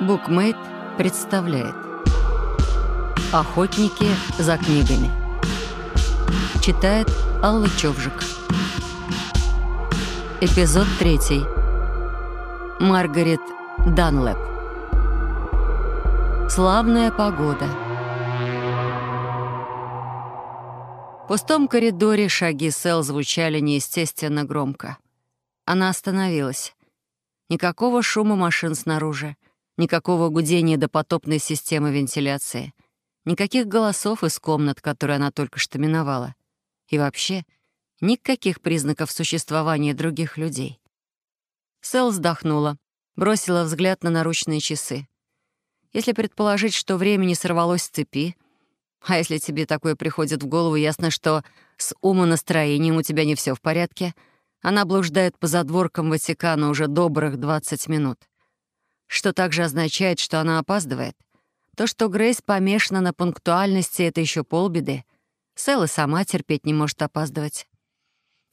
Букмейт представляет Охотники за книгами Читает Алла Човжик Эпизод третий. Маргарет Данлэп. Славная погода. В пустом коридоре шаги Сэл звучали неестественно громко. Она остановилась. Никакого шума машин снаружи, никакого гудения допотопной системы вентиляции, никаких голосов из комнат, которые она только что миновала. И вообще, никаких признаков существования других людей. Сэл вздохнула, бросила взгляд на наручные часы. Если предположить, что время не сорвалось с цепи, а если тебе такое приходит в голову, ясно, что с умонастроением у тебя не все в порядке — она блуждает по задворкам Ватикана уже добрых 20 минут. Что также означает, что она опаздывает. То, что Грейс помешана на пунктуальности, — это еще полбеды. Сэла сама терпеть не может опаздывать.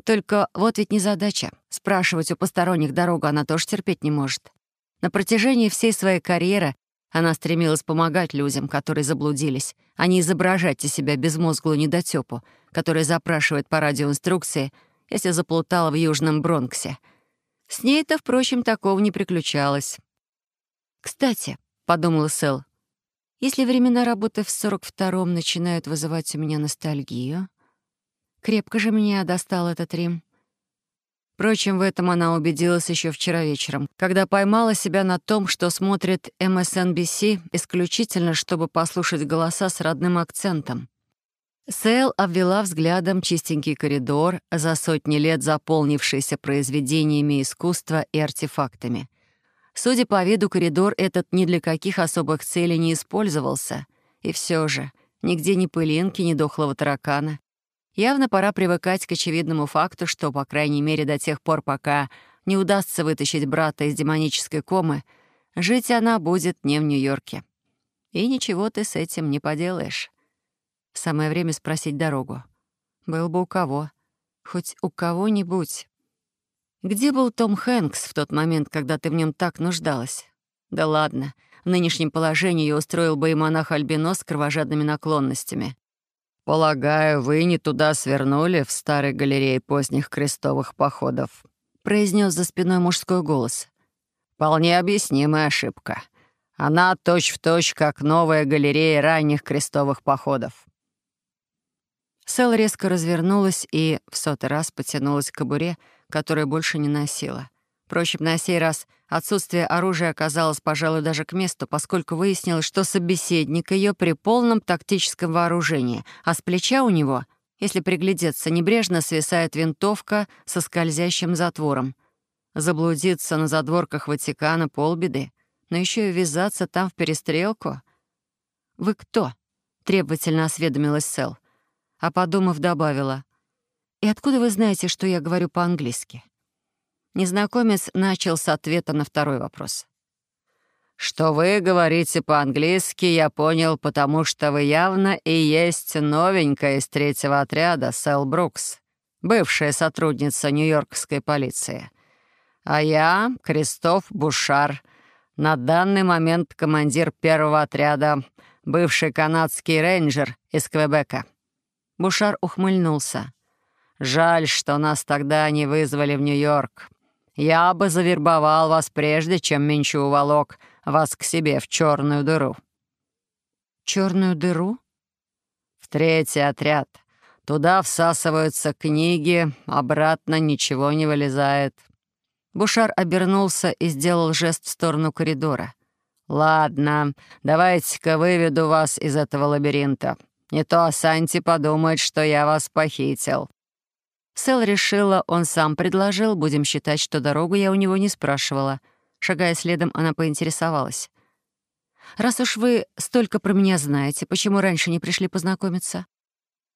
Только вот ведь не задача. Спрашивать у посторонних дорогу она тоже терпеть не может. На протяжении всей своей карьеры она стремилась помогать людям, которые заблудились, а не изображать из себя безмозглую недотёпу, которая запрашивает по радио инструкции — если заплутала в Южном Бронксе. С ней-то, впрочем, такого не приключалось. «Кстати», — подумала Сэл, «если времена работы в 42-м начинают вызывать у меня ностальгию, крепко же меня достал этот Рим». Впрочем, в этом она убедилась еще вчера вечером, когда поймала себя на том, что смотрит MSNBC исключительно, чтобы послушать голоса с родным акцентом. Сэл обвела взглядом чистенький коридор, за сотни лет заполнившийся произведениями искусства и артефактами. Судя по виду, коридор этот ни для каких особых целей не использовался. И все же, нигде ни пылинки, ни дохлого таракана. Явно пора привыкать к очевидному факту, что, по крайней мере, до тех пор, пока не удастся вытащить брата из демонической комы, жить она будет не в Нью-Йорке. И ничего ты с этим не поделаешь. Самое время спросить дорогу. Был бы у кого. Хоть у кого-нибудь. Где был Том Хэнкс в тот момент, когда ты в нем так нуждалась? Да ладно, в нынешнем положении я устроил бы и монах-альбинос с кровожадными наклонностями. «Полагаю, вы не туда свернули в старой галерее поздних крестовых походов», — произнес за спиной мужской голос. «Вполне объяснимая ошибка. Она точь-в-точь, точь, как новая галерея ранних крестовых походов. Сэл резко развернулась и в сотый раз потянулась к кобуре, которую больше не носила. Впрочем, на сей раз отсутствие оружия оказалось, пожалуй, даже к месту, поскольку выяснилось, что собеседник ее при полном тактическом вооружении, а с плеча у него, если приглядеться, небрежно свисает винтовка со скользящим затвором. Заблудиться на задворках Ватикана — полбеды, но еще и ввязаться там в перестрелку. «Вы кто?» — требовательно осведомилась Сэл а подумав, добавила. «И откуда вы знаете, что я говорю по-английски?» Незнакомец начал с ответа на второй вопрос. «Что вы говорите по-английски, я понял, потому что вы явно и есть новенькая из третьего отряда, Сэл Брукс, бывшая сотрудница Нью-Йоркской полиции. А я — Кристоф Бушар, на данный момент командир первого отряда, бывший канадский рейнджер из Квебека». Бушар ухмыльнулся. «Жаль, что нас тогда не вызвали в Нью-Йорк. Я бы завербовал вас прежде, чем Минчу уволок вас к себе в черную дыру». «Черную дыру?» «В третий отряд. Туда всасываются книги, обратно ничего не вылезает». Бушар обернулся и сделал жест в сторону коридора. «Ладно, давайте-ка выведу вас из этого лабиринта. Не то Санти подумает, что я вас похитил». Сэл решила, он сам предложил, будем считать, что дорогу я у него не спрашивала. Шагая следом, она поинтересовалась. «Раз уж вы столько про меня знаете, почему раньше не пришли познакомиться?»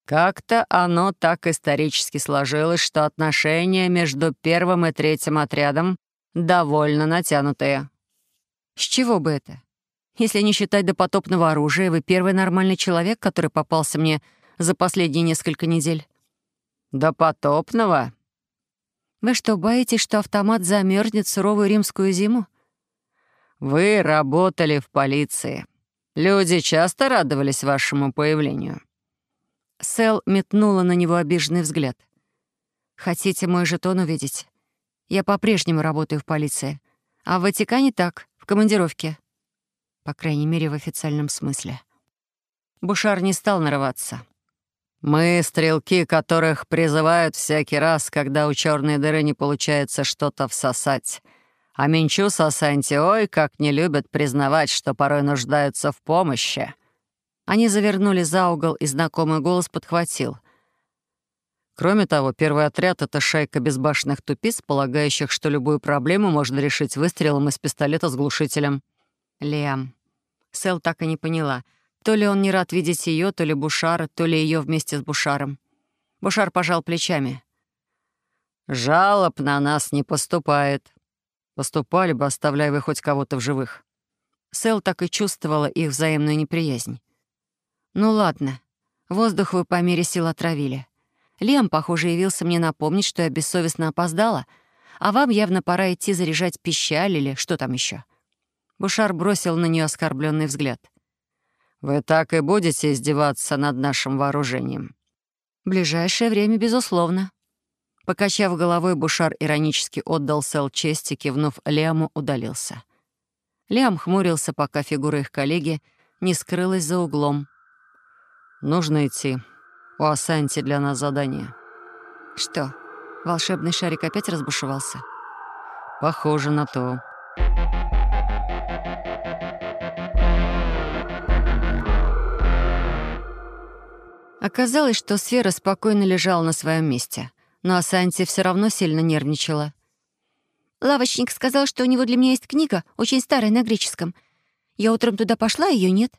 «Как-то оно так исторически сложилось, что отношения между первым и третьим отрядом довольно натянутые». «С чего бы это? Если не считать допотопного оружия, вы первый нормальный человек, который попался мне за последние несколько недель». «Допотопного?» «Вы что, боитесь, что автомат замерзнет в суровую римскую зиму?» «Вы работали в полиции. Люди часто радовались вашему появлению». Сэл метнула на него обиженный взгляд. «Хотите мой жетон увидеть? Я по-прежнему работаю в полиции. А в Ватикане так, в командировке. По крайней мере, в официальном смысле». Бушар не стал нарываться. «Мы — стрелки, которых призывают всякий раз, когда у черной дыры не получается что-то всосать. А Минчу Сасанти, ой, как не любят признавать, что порой нуждаются в помощи. Они завернули за угол, и знакомый голос подхватил. Кроме того, первый отряд — это шайка безбашенных тупиц, полагающих, что любую проблему можно решить выстрелом из пистолета с глушителем. Лиам. Сэл так и не поняла. То ли он не рад видеть ее, то ли Бушара, то ли ее вместе с Бушаром. Бушар пожал плечами. «Жалоб на нас не поступает», Поступали бы, оставляя вы хоть кого-то в живых. Сэл так и чувствовала их взаимную неприязнь. «Ну ладно, воздух вы по мере сил отравили. Лем, похоже, явился мне напомнить, что я бессовестно опоздала, а вам явно пора идти заряжать пищаль или что там еще. Бушар бросил на нее оскорбленный взгляд. «Вы так и будете издеваться над нашим вооружением?» «В ближайшее время, безусловно», Покачав головой, Бушар иронически отдал Сэл честь и, кивнув Лиаму, удалился. Лиам хмурился, пока фигура их коллеги не скрылась за углом. «Нужно идти. У Асанти для нас задание». «Что, волшебный шарик опять разбушевался?» «Похоже на то». Оказалось, что сфера спокойно лежала на своем месте — но Асанти все равно сильно нервничала. «Лавочник сказал, что у него для меня есть книга, очень старая, на греческом. Я утром туда пошла, ее нет».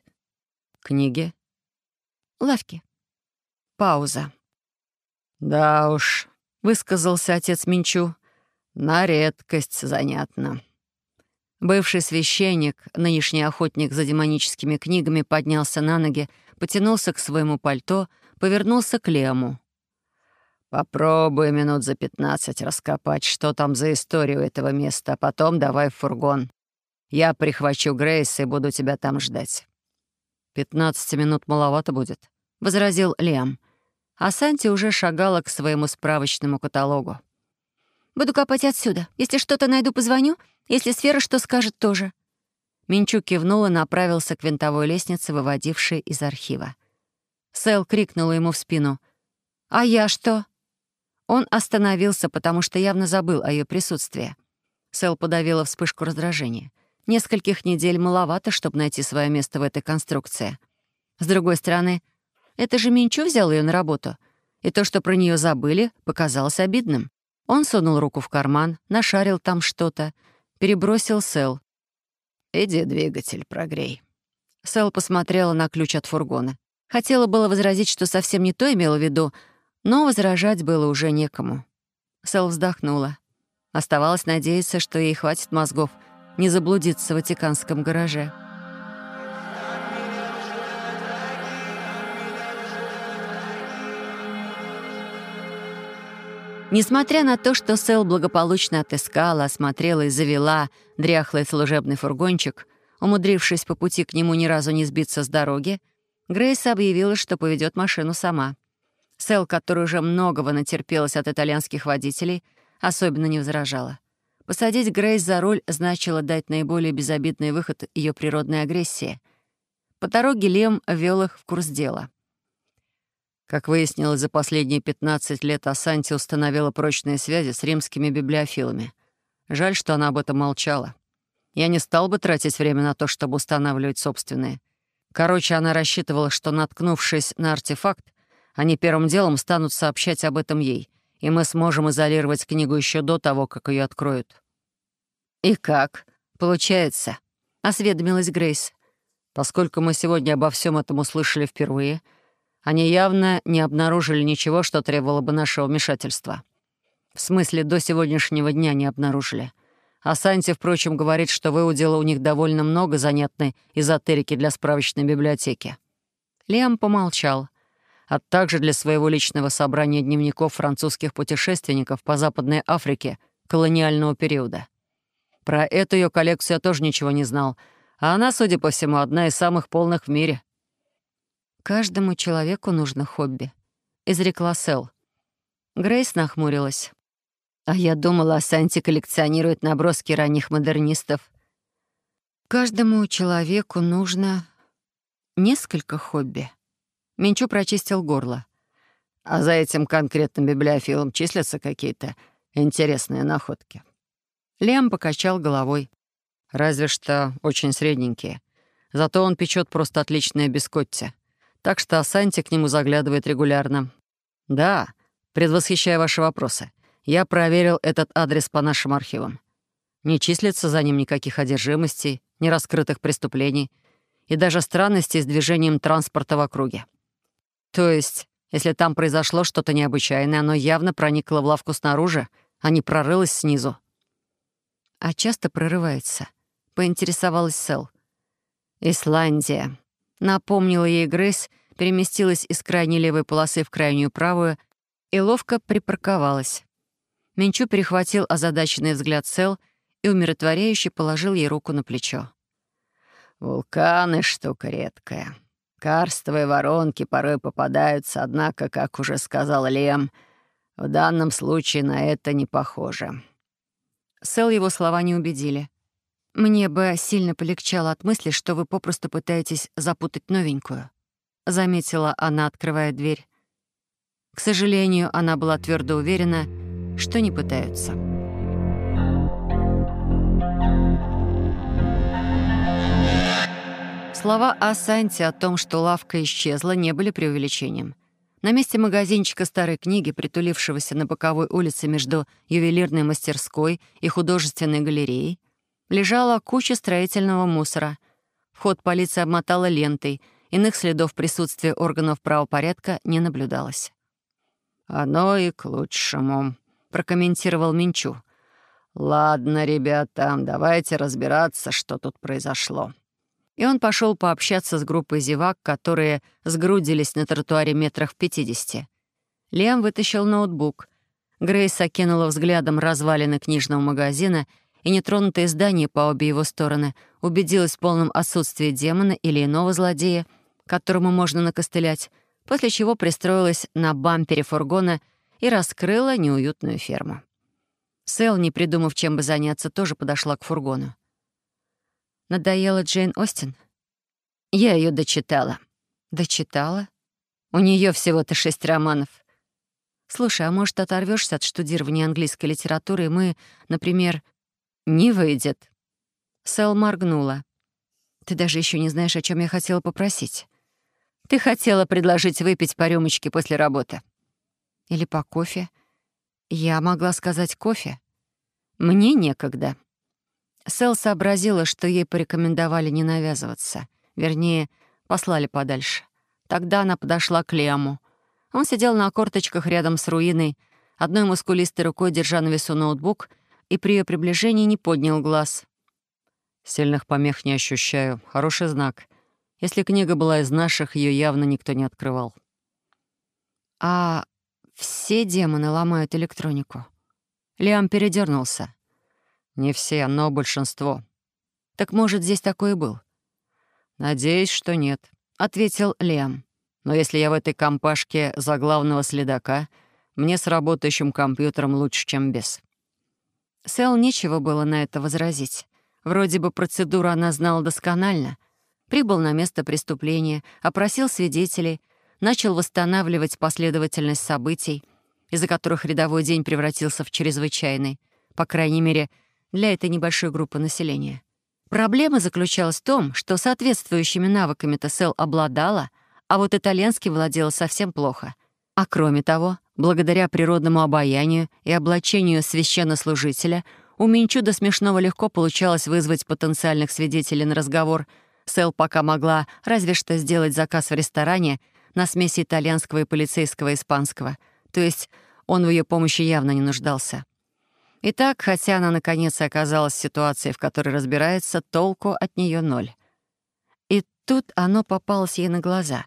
«Книги?» «Лавки». Пауза. «Да уж», — высказался отец Минчу, — «на редкость занятно». Бывший священник, нынешний охотник за демоническими книгами, поднялся на ноги, потянулся к своему пальто, повернулся к Лему. Попробуй минут за пятнадцать раскопать, что там за историю этого места, а потом давай в фургон. Я прихвачу Грейс и буду тебя там ждать». «Пятнадцати минут маловато будет», — возразил Лиам. А Санти уже шагала к своему справочному каталогу. «Буду копать отсюда. Если что-то найду, позвоню. Если сфера что скажет, тоже». Минчук кивнул и направился к винтовой лестнице, выводившей из архива. Сэл крикнула ему в спину. «А я что?» Он остановился, потому что явно забыл о ее присутствии. Сэл подавила вспышку раздражения. Нескольких недель маловато, чтобы найти свое место в этой конструкции. С другой стороны, это же Минчу взял ее на работу, и то, что про нее забыли, показалось обидным. Он сунул руку в карман, нашарил там что-то, перебросил Сэл. «Иди двигатель прогрей». Сэл посмотрела на ключ от фургона. Хотела было возразить, что совсем не то имела в виду, но возражать было уже некому. Сэл вздохнула. Оставалось надеяться, что ей хватит мозгов не заблудиться в Ватиканском гараже. Несмотря на то, что Сэл благополучно отыскала, осмотрела и завела дряхлый служебный фургончик, умудрившись по пути к нему ни разу не сбиться с дороги, Грейс объявила, что поведет машину сама. Сэл, которая уже многого натерпелась от итальянских водителей, особенно не возражала. Посадить Грейс за руль значило дать наиболее безобидный выход ее природной агрессии. По дороге Лем вел их в курс дела. Как выяснилось, за последние 15 лет Асанти установила прочные связи с римскими библиофилами. Жаль, что она об этом молчала. Я не стал бы тратить время на то, чтобы устанавливать собственные. Короче, она рассчитывала, что, наткнувшись на артефакт, они первым делом станут сообщать об этом ей, и мы сможем изолировать книгу еще до того, как ее откроют». «И как? Получается?» — осведомилась Грейс. «Поскольку мы сегодня обо всем этом услышали впервые, они явно не обнаружили ничего, что требовало бы нашего вмешательства. В смысле, до сегодняшнего дня не обнаружили. А Санти, впрочем, говорит, что выудила у них довольно много занятной эзотерики для справочной библиотеки». Лиам помолчал а также для своего личного собрания дневников французских путешественников по Западной Африке колониального периода. Про эту ее коллекцию я тоже ничего не знал. А она, судя по всему, одна из самых полных в мире. «Каждому человеку нужно хобби», — изрекла Сэл. Грейс нахмурилась. «А я думала, Санти коллекционирует наброски ранних модернистов». «Каждому человеку нужно несколько хобби». Минчу прочистил горло. «А за этим конкретным библиофилом числятся какие-то интересные находки?» Лем покачал головой. «Разве что очень средненькие. Зато он печет просто отличное бискотти. Так что Асанти к нему заглядывает регулярно. Да, предвосхищая ваши вопросы, я проверил этот адрес по нашим архивам. Не числится за ним никаких одержимостей, ни раскрытых преступлений и даже странностей с движением транспорта в округе. То есть, если там произошло что-то необычайное, оно явно проникло в лавку снаружи, а не прорылось снизу. «А часто прорывается?» — поинтересовалась Сэл. «Исландия», — напомнила ей Грейс, переместилась из крайней левой полосы в крайнюю правую и ловко припарковалась. Менчу перехватил озадаченный взгляд Сэл и умиротворяюще положил ей руку на плечо. «Вулканы — штука редкая. Карстовые воронки порой попадаются, однако, как уже сказал Лем, в данном случае на это не похоже. Сэл его слова не убедили. «Мне бы сильно полегчало от мысли, что вы попросту пытаетесь запутать новенькую», — заметила она, открывая дверь. К сожалению, она была твердо уверена, что не пытаются. Слова о Санте о том, что лавка исчезла, не были преувеличением. На месте магазинчика старой книги, притулившегося на боковой улице между ювелирной мастерской и художественной галереей, лежала куча строительного мусора. Вход полиции обмотала лентой, иных следов присутствия органов правопорядка не наблюдалось. «Оно и к лучшему», — прокомментировал Минчу. «Ладно, ребята, давайте разбираться, что тут произошло» и он пошел пообщаться с группой зевак, которые сгрудились на тротуаре метрах в пятидесяти. Лиам вытащил ноутбук. Грейс окинула взглядом развалины книжного магазина и нетронутые здания по обе его стороны, убедилась в полном отсутствии демона или иного злодея, которому можно накостылять, после чего пристроилась на бампере фургона и раскрыла неуютную ферму. Сэл, не придумав, чем бы заняться, тоже подошла к фургону. Надоела Джейн Остин? Я ее дочитала. Дочитала? У нее всего-то шесть романов. Слушай, а может, оторвешься от штудирования английской литературы, и мы, например, не выйдет. Сэл моргнула. Ты даже еще не знаешь, о чем я хотела попросить. Ты хотела предложить выпить по рюмочке после работы. Или по кофе. Я могла сказать кофе. Мне некогда. Сэл сообразила, что ей порекомендовали не навязываться. Вернее, послали подальше. Тогда она подошла к Лему. Он сидел на корточках рядом с руиной, одной мускулистой рукой держа на весу ноутбук, и при ее приближении не поднял глаз. «Сильных помех не ощущаю. Хороший знак. Если книга была из наших, ее явно никто не открывал». «А все демоны ломают электронику?» Лиам передернулся. «Не все, но большинство». «Так, может, здесь такой и был?» «Надеюсь, что нет», — ответил Лиам. «Но если я в этой компашке за главного следака, мне с работающим компьютером лучше, чем без». Сэл нечего было на это возразить. Вроде бы процедуру она знала досконально. Прибыл на место преступления, опросил свидетелей, начал восстанавливать последовательность событий, из-за которых рядовой день превратился в чрезвычайный. По крайней мере, для этой небольшой группы населения. Проблема заключалась в том, что соответствующими навыками Тессел обладала, а вот итальянский владела совсем плохо. А кроме того, благодаря природному обаянию и облачению священнослужителя, у Минчу до смешного легко получалось вызвать потенциальных свидетелей на разговор. Сэл пока могла разве что сделать заказ в ресторане на смеси итальянского и полицейского испанского. То есть он в ее помощи явно не нуждался. Итак, хотя она наконец оказалась в ситуации, в которой разбирается, толку от нее ноль. И тут оно попалось ей на глаза.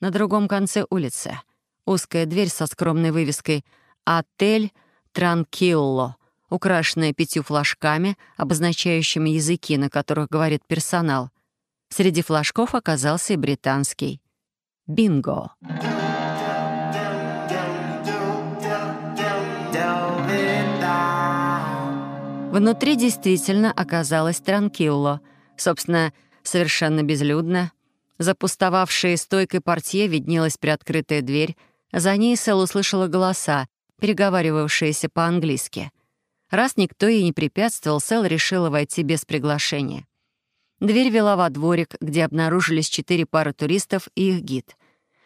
На другом конце улицы. Узкая дверь со скромной вывеской «Отель Транкилло» украшенная пятью флажками, обозначающими языки, на которых говорит персонал. Среди флажков оказался и британский. «Бинго». Внутри действительно оказалось транкилло. Собственно, совершенно безлюдно. Запустовавшей стойкой портье виднелась приоткрытая дверь. За ней Сэл услышала голоса, переговаривавшиеся по-английски. Раз никто ей не препятствовал, Сэл решила войти без приглашения. Дверь вела во дворик, где обнаружились четыре пары туристов и их гид.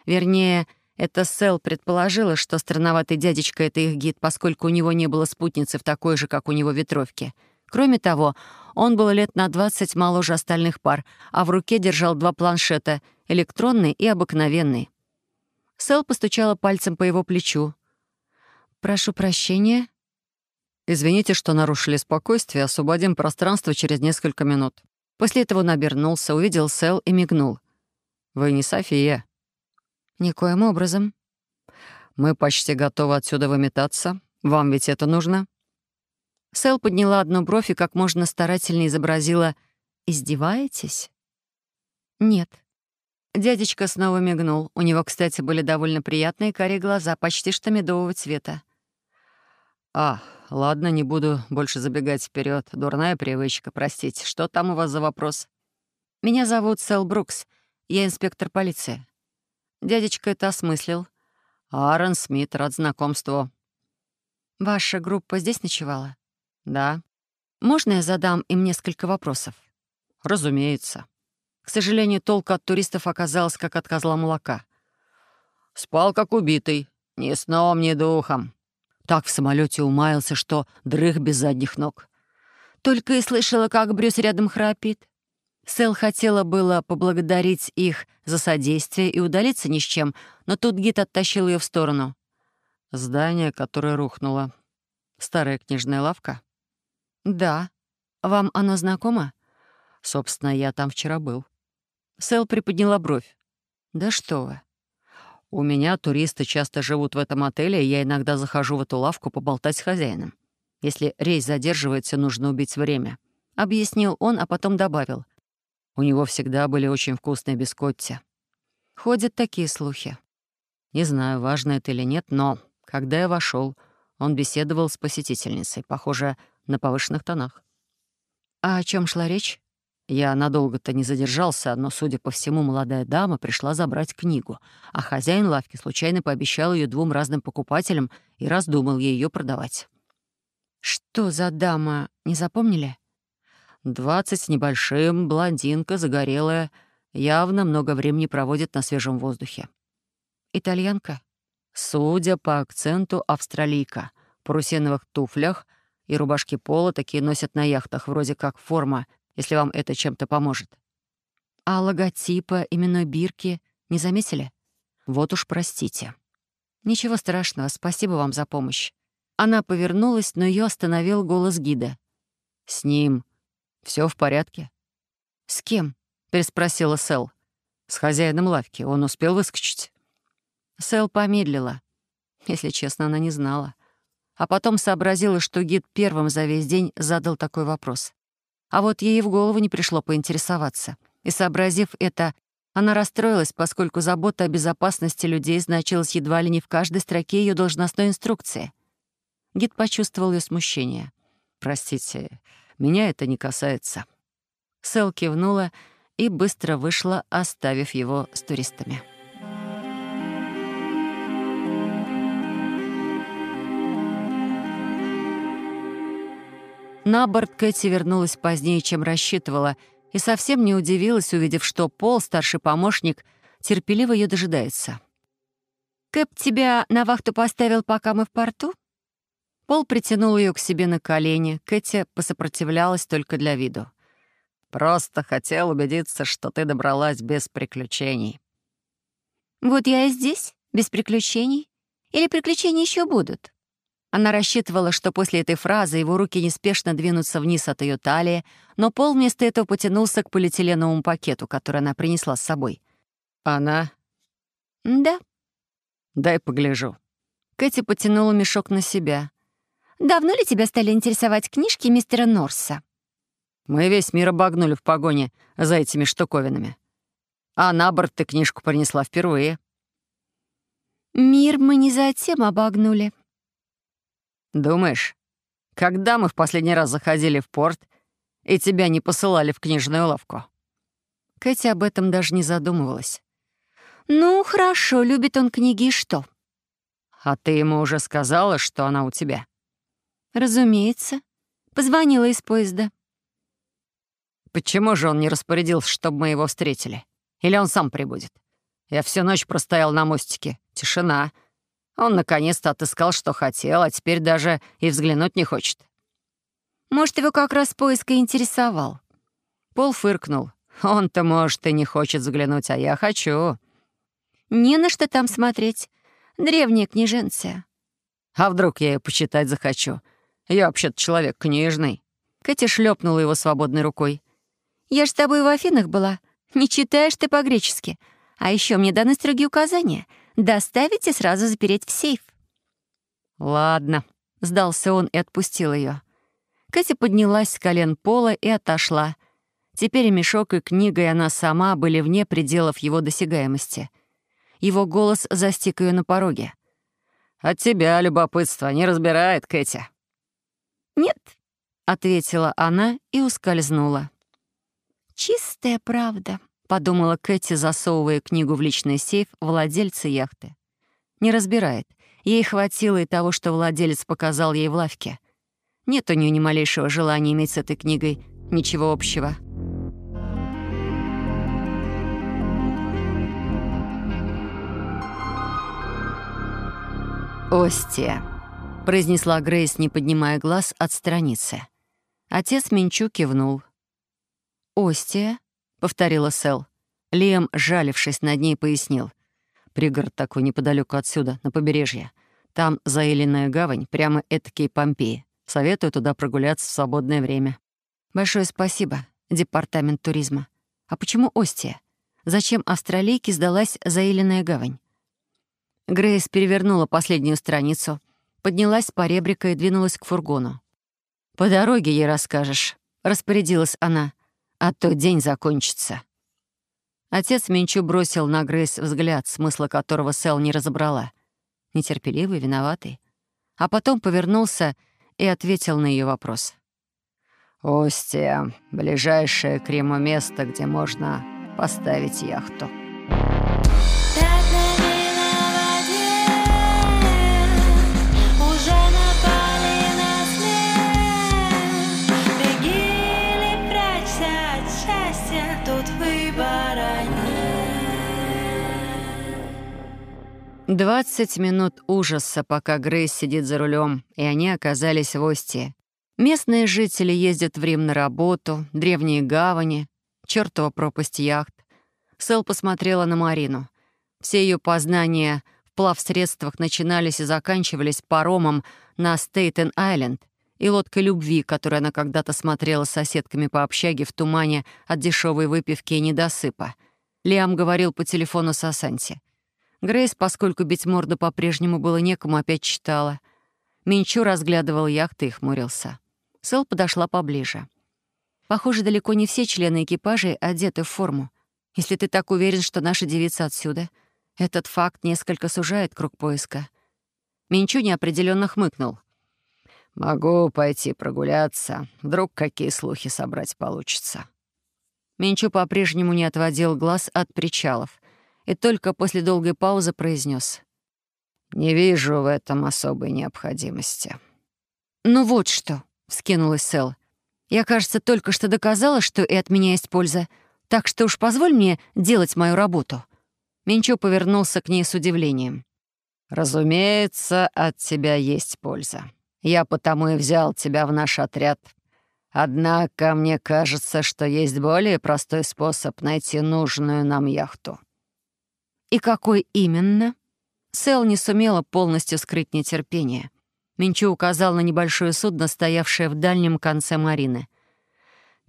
Вернее, это Сэл предположила, что странноватый дядечка — это их гид, поскольку у него не было спутницы в такой же, как у него, ветровке. Кроме того, он был лет на 20 моложе остальных пар, а в руке держал два планшета — электронный и обыкновенный. Сэл постучала пальцем по его плечу. «Прошу прощения». «Извините, что нарушили спокойствие. Освободим пространство через несколько минут». После этого он обернулся, увидел Сэл и мигнул. «Вы не София?» «Никоим образом». «Мы почти готовы отсюда выметаться. Вам ведь это нужно?» Сэл подняла одну бровь и как можно старательнее изобразила «Издеваетесь?» «Нет». Дядечка снова мигнул. У него, кстати, были довольно приятные карие глаза, почти что медового цвета. «А, ладно, не буду больше забегать вперед. Дурная привычка, простите. Что там у вас за вопрос?» «Меня зовут Сэл Брукс. Я инспектор полиции». Дядечка это осмыслил. «Аарон Смит, рад знакомству». «Ваша группа здесь ночевала?» «Да». «Можно я задам им несколько вопросов?» «Разумеется». К сожалению, толку от туристов оказалось, как от козла молока. «Спал, как убитый. Ни сном, ни духом». Так в самолете умаялся, что дрых без задних ног. Только и слышала, как Брюс рядом храпит. Сэл хотела было поблагодарить их за содействие и удалиться ни с чем, но тут гид оттащил ее в сторону. «Здание, которое рухнуло. Старая книжная лавка?» «Да. Вам оно знакомо?» «Собственно, я там вчера был». Сэл приподняла бровь. «Да что вы». «У меня туристы часто живут в этом отеле, и я иногда захожу в эту лавку поболтать с хозяином. Если рейс задерживается, нужно убить время», — объяснил он, а потом добавил — у него всегда были очень вкусные бискотти. Ходят такие слухи. Не знаю, важно это или нет, но когда я вошел, он беседовал с посетительницей, похоже, на повышенных тонах. А о чем шла речь? Я надолго-то не задержался, но, судя по всему, молодая дама пришла забрать книгу, а хозяин лавки случайно пообещал ее двум разным покупателям и раздумал ее продавать. «Что за дама, не запомнили?» Двадцать с небольшим, блондинка, загорелая, явно много времени проводит на свежем воздухе. Итальянка? Судя по акценту, австралийка. В парусиновых туфлях и рубашки пола такие носят на яхтах, вроде как форма, если вам это чем-то поможет. А логотипа, именной бирки не заметили? Вот уж простите. Ничего страшного, спасибо вам за помощь. Она повернулась, но ее остановил голос гида. «С ним все в порядке?» «С кем?» — переспросила Сэл. «С хозяином лавки. Он успел выскочить?» Сэл помедлила. Если честно, она не знала. А потом сообразила, что гид первым за весь день задал такой вопрос. А вот ей в голову не пришло поинтересоваться. И, сообразив это, она расстроилась, поскольку забота о безопасности людей значилась едва ли не в каждой строке ее должностной инструкции. Гид почувствовал ее смущение. «Простите, меня это не касается». Сэл кивнула и быстро вышла, оставив его с туристами. На борт Кэти вернулась позднее, чем рассчитывала, и совсем не удивилась, увидев, что Пол, старший помощник, терпеливо ее дожидается. «Кэп тебя на вахту поставил, пока мы в порту?» Пол притянул ее к себе на колени. Кэти посопротивлялась только для виду. «Просто хотел убедиться, что ты добралась без приключений». «Вот я и здесь, без приключений. Или приключения еще будут?» Она рассчитывала, что после этой фразы его руки неспешно двинутся вниз от ее талии, но Пол вместо этого потянулся к полиэтиленовому пакету, который она принесла с собой. «Она?» «Да». «Дай погляжу». Кэти потянула мешок на себя. давно ли тебя стали интересовать книжки мистера Норса?» «Мы весь мир обогнули в погоне за этими штуковинами. А на борт ты книжку принесла впервые». «Мир мы не затем обогнули». «Думаешь, когда мы в последний раз заходили в порт и тебя не посылали в книжную лавку?» Кэти об этом даже не задумывалась. «Ну, хорошо, любит он книги и что?» «А ты ему уже сказала, что она у тебя?» «Разумеется. Позвонила из поезда». «Почему же он не распорядился, чтобы мы его встретили? Или он сам прибудет? Я всю ночь простоял на мостике. Тишина. Он наконец-то отыскал, что хотел, а теперь даже и взглянуть не хочет». «Может, его как раз поиск и интересовал?» Пол фыркнул. «Он-то, может, и не хочет взглянуть, а я хочу». «Не на что там смотреть. Древняя княженция». «А вдруг я ее почитать захочу? Я вообще-то человек книжный». Кэти шлепнула его свободной рукой. «Я ж с тобой в Афинах была. Не читаешь ты по-гречески. А еще мне даны строгие указания. Доставить и сразу запереть в сейф». «Ладно», — сдался он и отпустил ее. Кэти поднялась с колен пола и отошла. Теперь и мешок, и книга, и она сама были вне пределов его досягаемости. Его голос застиг ее на пороге. «От тебя любопытство не разбирает, Кэти». «Нет», — ответила она и ускользнула. «Чистая правда», — подумала Кэти, засовывая книгу в личный сейф владельца яхты. «Не разбирает. Ей хватило и того, что владелец показал ей в лавке. Нет у нее ни малейшего желания иметь с этой книгой ничего общего». «Остия», — произнесла Грейс, не поднимая глаз от страницы. Отец Минчу кивнул. «Остия», — повторила Сэл. Лиам, жалившись над ней, пояснил. «Пригород такой неподалеку отсюда, на побережье. Там заиленная гавань, прямо этакие Помпеи. Советую туда прогуляться в свободное время». «Большое спасибо, департамент туризма. А почему Остия? Зачем австралийке сдалась заиленная гавань?» Грейс перевернула последнюю страницу, поднялась по ребрика и двинулась к фургону. «По дороге ей расскажешь», — распорядилась она, «а то день закончится». Отец Минчу бросил на Грейс взгляд, смысла которого Сэл не разобрала. Нетерпеливый, виноватый. А потом повернулся и ответил на ее вопрос. «Остия — ближайшее к Риму место, где можно поставить яхту». Двадцать минут ужаса, пока Грейс сидит за рулем, и они оказались в Остии. Местные жители ездят в Рим на работу, древние гавани, чертова пропасть яхт. Сэл посмотрела на Марину. Все ее познания в плавсредствах начинались и заканчивались паромом на Стейтен-Айленд и лодкой любви, которую она когда-то смотрела с соседками по общаге в тумане от дешевой выпивки и недосыпа. Лиам говорил по телефону с Асанти. Грейс, поскольку бить морду по-прежнему было некому, опять читала. Минчу разглядывал яхты и хмурился. Сэл подошла поближе. «Похоже, далеко не все члены экипажей одеты в форму. Если ты так уверен, что наша девица отсюда, этот факт несколько сужает круг поиска». Минчу неопределенно хмыкнул. «Могу пойти прогуляться. Вдруг какие слухи собрать получится». Минчу по-прежнему не отводил глаз от причалов — и только после долгой паузы произнес: «Не вижу в этом особой необходимости». «Ну вот что», — вскинулась Сэл. «Я, кажется, только что доказала, что и от меня есть польза, так что уж позволь мне делать мою работу». Минчо повернулся к ней с удивлением. «Разумеется, от тебя есть польза. Я потому и взял тебя в наш отряд. Однако мне кажется, что есть более простой способ найти нужную нам яхту. «И какой именно?» Сэл не сумела полностью скрыть нетерпение. Минчу указал на небольшое судно, стоявшее в дальнем конце Марины.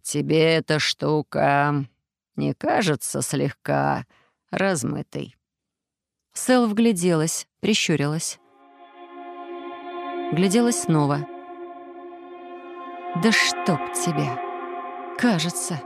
«Тебе эта штука не кажется слегка размытой?» Сэл вгляделась, прищурилась. Гляделась снова. Да чтоб тебя. Кажется.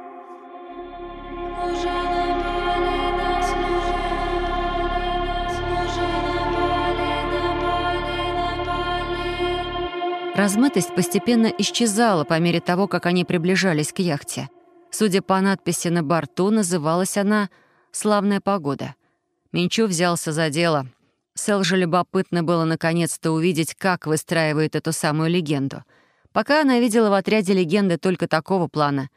Размытость постепенно исчезала по мере того, как они приближались к яхте. Судя по надписи на борту, называлась она «Славная погода». Минчу взялся за дело. Сэл же любопытно было наконец-то увидеть, как выстраивает эту самую легенду. Пока она видела в отряде легенды только такого плана.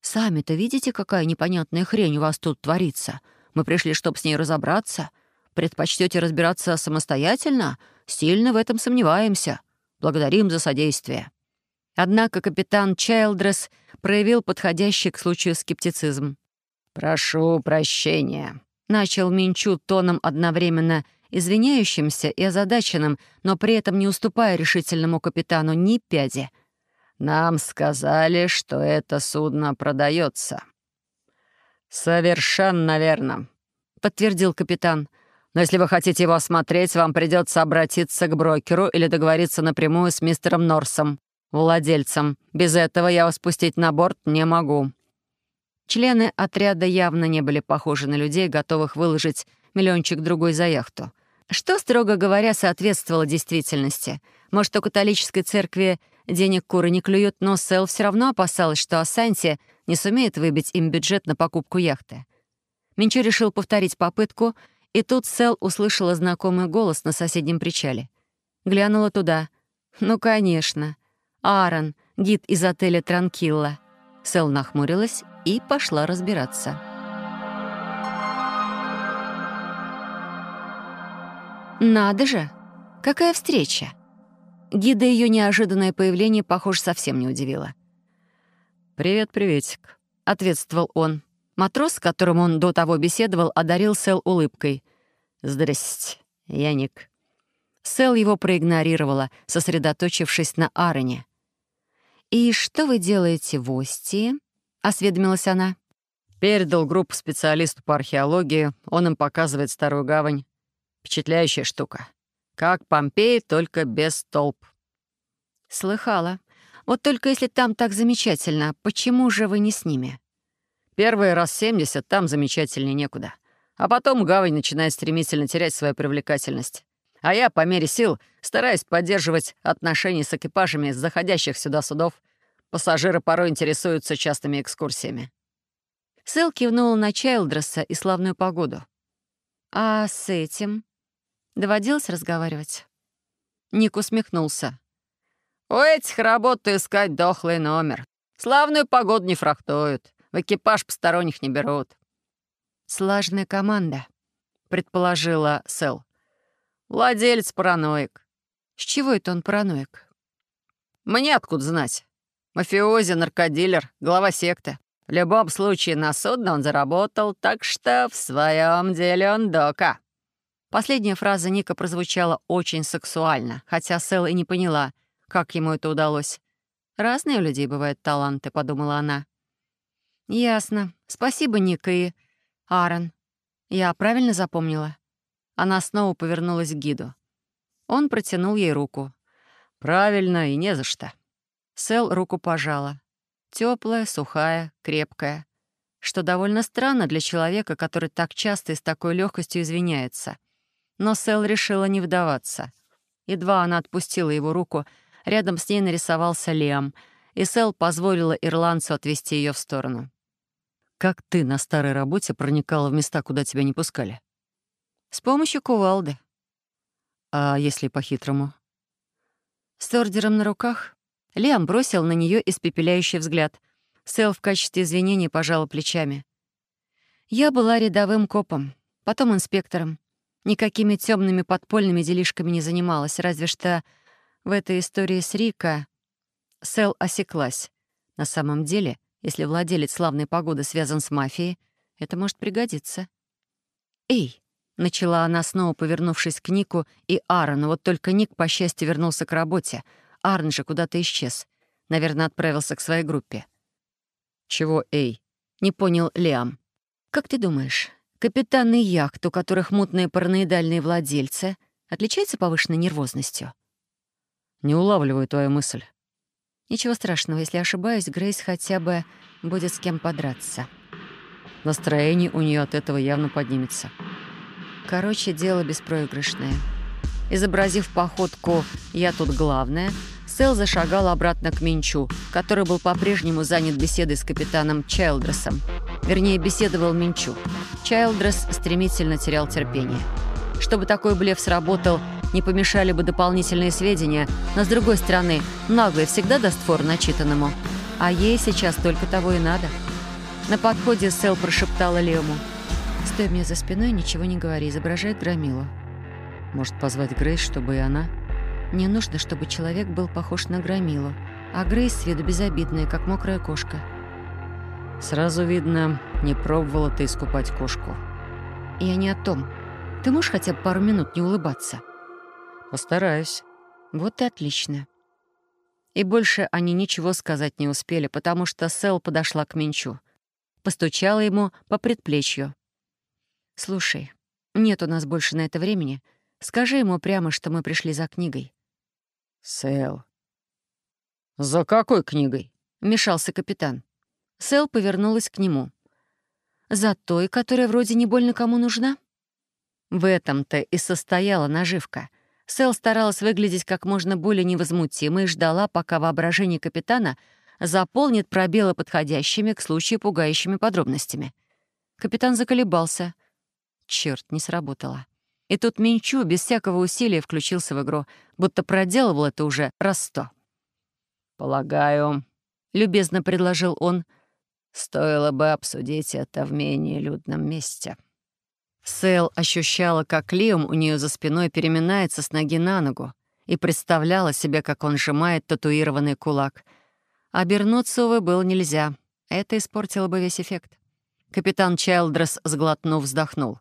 «Сами-то видите, какая непонятная хрень у вас тут творится? Мы пришли, чтобы с ней разобраться. Предпочтете разбираться самостоятельно? Сильно в этом сомневаемся. Благодарим за содействие». Однако капитан Чайлдресс проявил подходящий к случаю скептицизм. «Прошу прощения», — начал Минчу тоном одновременно извиняющимся и озадаченным, но при этом не уступая решительному капитану ни пяди. «Нам сказали, что это судно продается. «Совершенно верно», — подтвердил капитан. Но если вы хотите его осмотреть, вам придется обратиться к брокеру или договориться напрямую с мистером Норсом, владельцем. Без этого я вас пустить на борт не могу». Члены отряда явно не были похожи на людей, готовых выложить миллиончик-другой за яхту. Что, строго говоря, соответствовало действительности. Может, у католической церкви денег куры не клюют, но Сэл все равно опасалась, что Асанти не сумеет выбить им бюджет на покупку яхты. Минчу решил повторить попытку — и тут Сэл услышала знакомый голос на соседнем причале. Глянула туда. «Ну, конечно. Аарон, гид из отеля «Транкилла». Сэл нахмурилась и пошла разбираться. «Надо же! Какая встреча!» Гида ее неожиданное появление, похоже, совсем не удивило. «Привет, приветик», — ответствовал он. Матрос, с которым он до того беседовал, одарил Сэл улыбкой. «Здрасте, я Ник». Сэл его проигнорировала, сосредоточившись на Аароне. «И что вы делаете в Остии?» — осведомилась она. Передал группу специалисту по археологии. Он им показывает старую гавань. Впечатляющая штука. Как Помпеи, только без толп. Слыхала. Вот только если там так замечательно, почему же вы не с ними? Первый раз 70, там замечательнее некуда. А потом гавань начинает стремительно терять свою привлекательность. А я, по мере сил, стараюсь поддерживать отношения с экипажами заходящих сюда судов. Пассажиры порой интересуются частыми экскурсиями. Сэл кивнула на Чайлдресса и славную погоду. «А с этим?» Доводилось разговаривать? Ник усмехнулся. «У этих работы искать дохлый номер. Славную погоду не фрахтуют. В экипаж посторонних не берут». «Слажная команда», — предположила Сэл. «Владелец параноик». «С чего это он параноик?» «Мне откуда знать? Мафиози, наркодилер, глава секты. В любом случае на судно он заработал, так что в своем деле он дока». Последняя фраза Ника прозвучала очень сексуально, хотя Сэл и не поняла, как ему это удалось. «Разные у людей бывают таланты», — подумала она. «Ясно. Спасибо, Ника и... Аарон. Я правильно запомнила?» Она снова повернулась к гиду. Он протянул ей руку. «Правильно и не за что». Сэл руку пожала. Теплая, сухая, крепкая. Что довольно странно для человека, который так часто и с такой легкостью извиняется. Но Сэл решила не вдаваться. Едва она отпустила его руку, рядом с ней нарисовался Лиам, и Сэл позволила ирландцу отвести ее в сторону. Как ты на старой работе проникала в места, куда тебя не пускали? С помощью кувалды. А если по-хитрому? С ордером на руках. Лиам бросил на нее испепеляющий взгляд. Сэл в качестве извинений пожала плечами. Я была рядовым копом, потом инспектором. Никакими темными подпольными делишками не занималась, разве что в этой истории с Рика Сэл осеклась. На самом деле — если владелец славной погоды связан с мафией, это может пригодиться. «Эй!» — начала она снова, повернувшись к Нику и Аарону. Вот только Ник, по счастью, вернулся к работе. Аарон же куда-то исчез. Наверное, отправился к своей группе. «Чего, эй?» — не понял Лиам. «Как ты думаешь, капитаны яхт, у которых мутные параноидальные владельцы, отличаются повышенной нервозностью?» «Не улавливаю твою мысль». Ничего страшного, если ошибаюсь, Грейс хотя бы будет с кем подраться. Настроение у нее от этого явно поднимется. Короче, дело беспроигрышное. Изобразив походку «я тут главная», Сэл зашагал обратно к Минчу, который был по-прежнему занят беседой с капитаном Чайлдресом. Вернее, беседовал Минчу. Чайлдрес стремительно терял терпение. Чтобы такой блеф сработал, не помешали бы дополнительные сведения, но, с другой стороны, наглый всегда даст фор начитанному. А ей сейчас только того и надо. На подходе Сэл прошептала Лему. «Стой мне за спиной, ничего не говори, изображай громилу». «Может, позвать Грейс, чтобы и она?» Не нужно, чтобы человек был похож на громилу, а Грейс с виду безобидная, как мокрая кошка. Сразу видно, не пробовала ты искупать кошку. Я не о том. Ты можешь хотя бы пару минут не улыбаться? Постараюсь. Вот и отлично. И больше они ничего сказать не успели, потому что Сэл подошла к Минчу. Постучала ему по предплечью. «Слушай, нет у нас больше на это времени. Скажи ему прямо, что мы пришли за книгой. «Сэл». «За какой книгой?» — вмешался капитан. Сэл повернулась к нему. «За той, которая вроде не больно кому нужна?» В этом-то и состояла наживка. Сэл старалась выглядеть как можно более невозмутимо и ждала, пока воображение капитана заполнит пробелы подходящими к случаю пугающими подробностями. Капитан заколебался. Черт, не сработало. И тут Минчу без всякого усилия включился в игру, будто проделывал это уже раз сто. «Полагаю», — любезно предложил он, — «стоило бы обсудить это в менее людном месте». Сэл ощущала, как Лиам у нее за спиной переминается с ноги на ногу и представляла себе, как он сжимает татуированный кулак. Обернуться, увы, было нельзя. Это испортило бы весь эффект. Капитан Чайлдресс, сглотнув, вздохнул.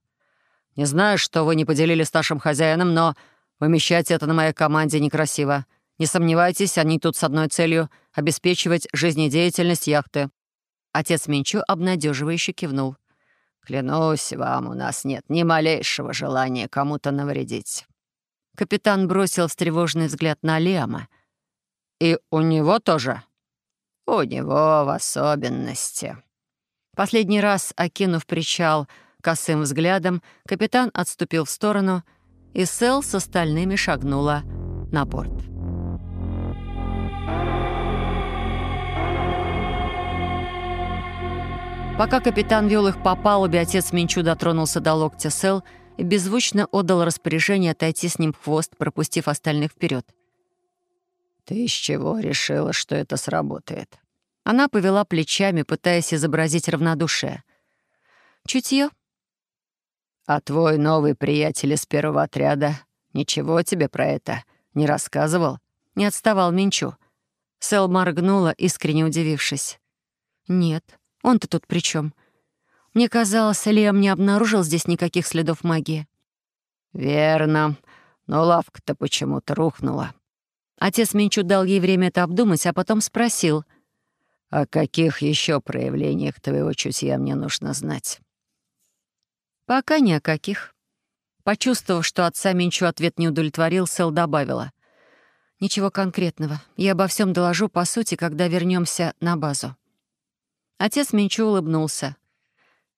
Не знаю, что вы не поделили с нашим хозяином, но вымещать это на моей команде некрасиво. Не сомневайтесь, они тут с одной целью — обеспечивать жизнедеятельность яхты». Отец Минчу обнадеживающе кивнул. «Клянусь вам, у нас нет ни малейшего желания кому-то навредить». Капитан бросил встревоженный взгляд на Лиама. «И у него тоже?» «У него в особенности». Последний раз, окинув причал, Косым взглядом капитан отступил в сторону, и Сэл с остальными шагнула на борт. Пока капитан вел их по палубе, отец Минчу дотронулся до локтя Сэл и беззвучно отдал распоряжение отойти с ним в хвост, пропустив остальных вперед. «Ты из чего решила, что это сработает?» Она повела плечами, пытаясь изобразить равнодушие. «Чутье», «А твой новый приятель из первого отряда ничего тебе про это не рассказывал?» Не отставал Минчу. Сэл моргнула, искренне удивившись. «Нет, он-то тут при чем? Мне казалось, Лиам не обнаружил здесь никаких следов магии». «Верно, но лавка-то почему-то рухнула». Отец Минчу дал ей время это обдумать, а потом спросил. «О каких еще проявлениях твоего чутья мне нужно знать?» «Пока ни о каких». Почувствовав, что отца Минчу ответ не удовлетворил, Сэл добавила. «Ничего конкретного. Я обо всем доложу, по сути, когда вернемся на базу». Отец Минчу улыбнулся.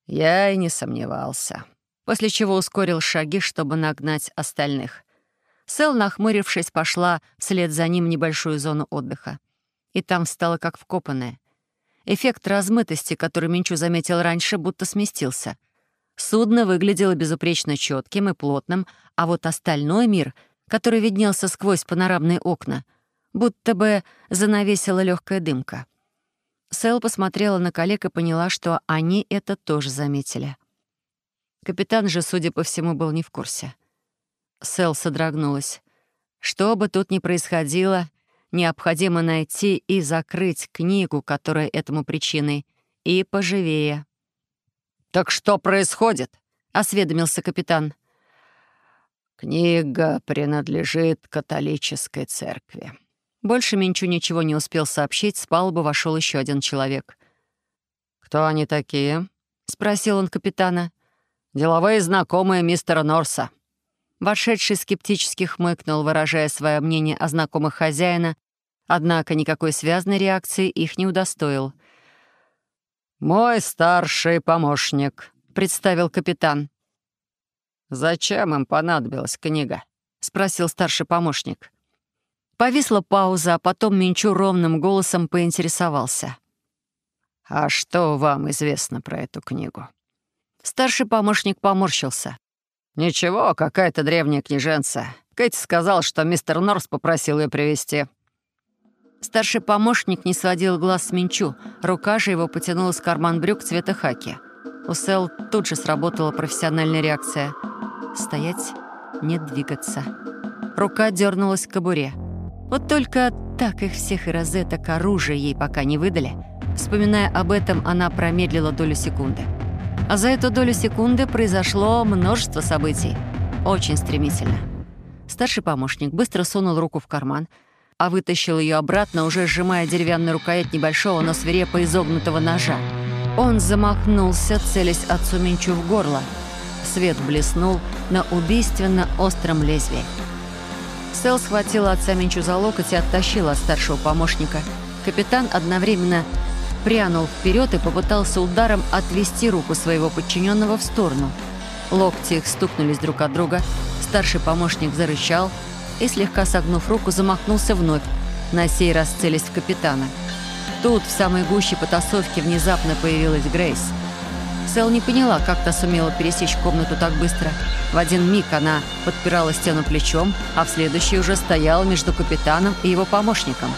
«Я и не сомневался». После чего ускорил шаги, чтобы нагнать остальных. Сэл, нахмурившись, пошла вслед за ним в небольшую зону отдыха. И там стало как вкопанное. Эффект размытости, который Минчу заметил раньше, будто сместился. Судно выглядело безупречно четким и плотным, а вот остальной мир, который виднелся сквозь панорамные окна, будто бы занавесила легкая дымка. Сэл посмотрела на коллег и поняла, что они это тоже заметили. Капитан же, судя по всему, был не в курсе. Сэл содрогнулась. Что бы тут ни происходило, необходимо найти и закрыть книгу, которая этому причиной, и поживее. «Так что происходит?» — осведомился капитан. «Книга принадлежит католической церкви». Больше Минчу ничего не успел сообщить, с палубы вошел еще один человек. «Кто они такие?» — спросил он капитана. «Деловые знакомые мистера Норса». Вошедший скептически хмыкнул, выражая свое мнение о знакомых хозяина, Однако никакой связанной реакции их не удостоил. «Мой старший помощник», — представил капитан. «Зачем им понадобилась книга?» — спросил старший помощник. Повисла пауза, а потом Минчу ровным голосом поинтересовался. «А что вам известно про эту книгу?» Старший помощник поморщился. «Ничего, какая-то древняя книженца. Кэти сказал, что мистер Норс попросил ее привезти. Старший помощник не сводил глаз с Минчу. Рука же его потянулась в карман брюк цвета хаки. У Сэл тут же сработала профессиональная реакция. Стоять, не двигаться. Рука дернулась к кобуре. Вот только так их всех и розеток оружия ей пока не выдали. Вспоминая об этом, она промедлила долю секунды. А за эту долю секунды произошло множество событий. Очень стремительно. Старший помощник быстро сунул руку в карман, а вытащил ее обратно, уже сжимая деревянную рукоять небольшого, но свирепо изогнутого ножа. Он замахнулся, целясь отцу Минчу в горло. Свет блеснул на убийственно остром лезвии. Сэл схватила отца Минчу за локоть и оттащила от старшего помощника. Капитан одновременно прянул вперед и попытался ударом отвести руку своего подчиненного в сторону. Локти их стукнулись друг от друга — Старший помощник зарычал и, слегка согнув руку, замахнулся вновь, на сей раз целясь в капитана. Тут, в самой гуще потасовки, внезапно появилась Грейс. Сэл не поняла, как та сумела пересечь комнату так быстро. В один миг она подпирала стену плечом, а в следующий уже стояла между капитаном и его помощником.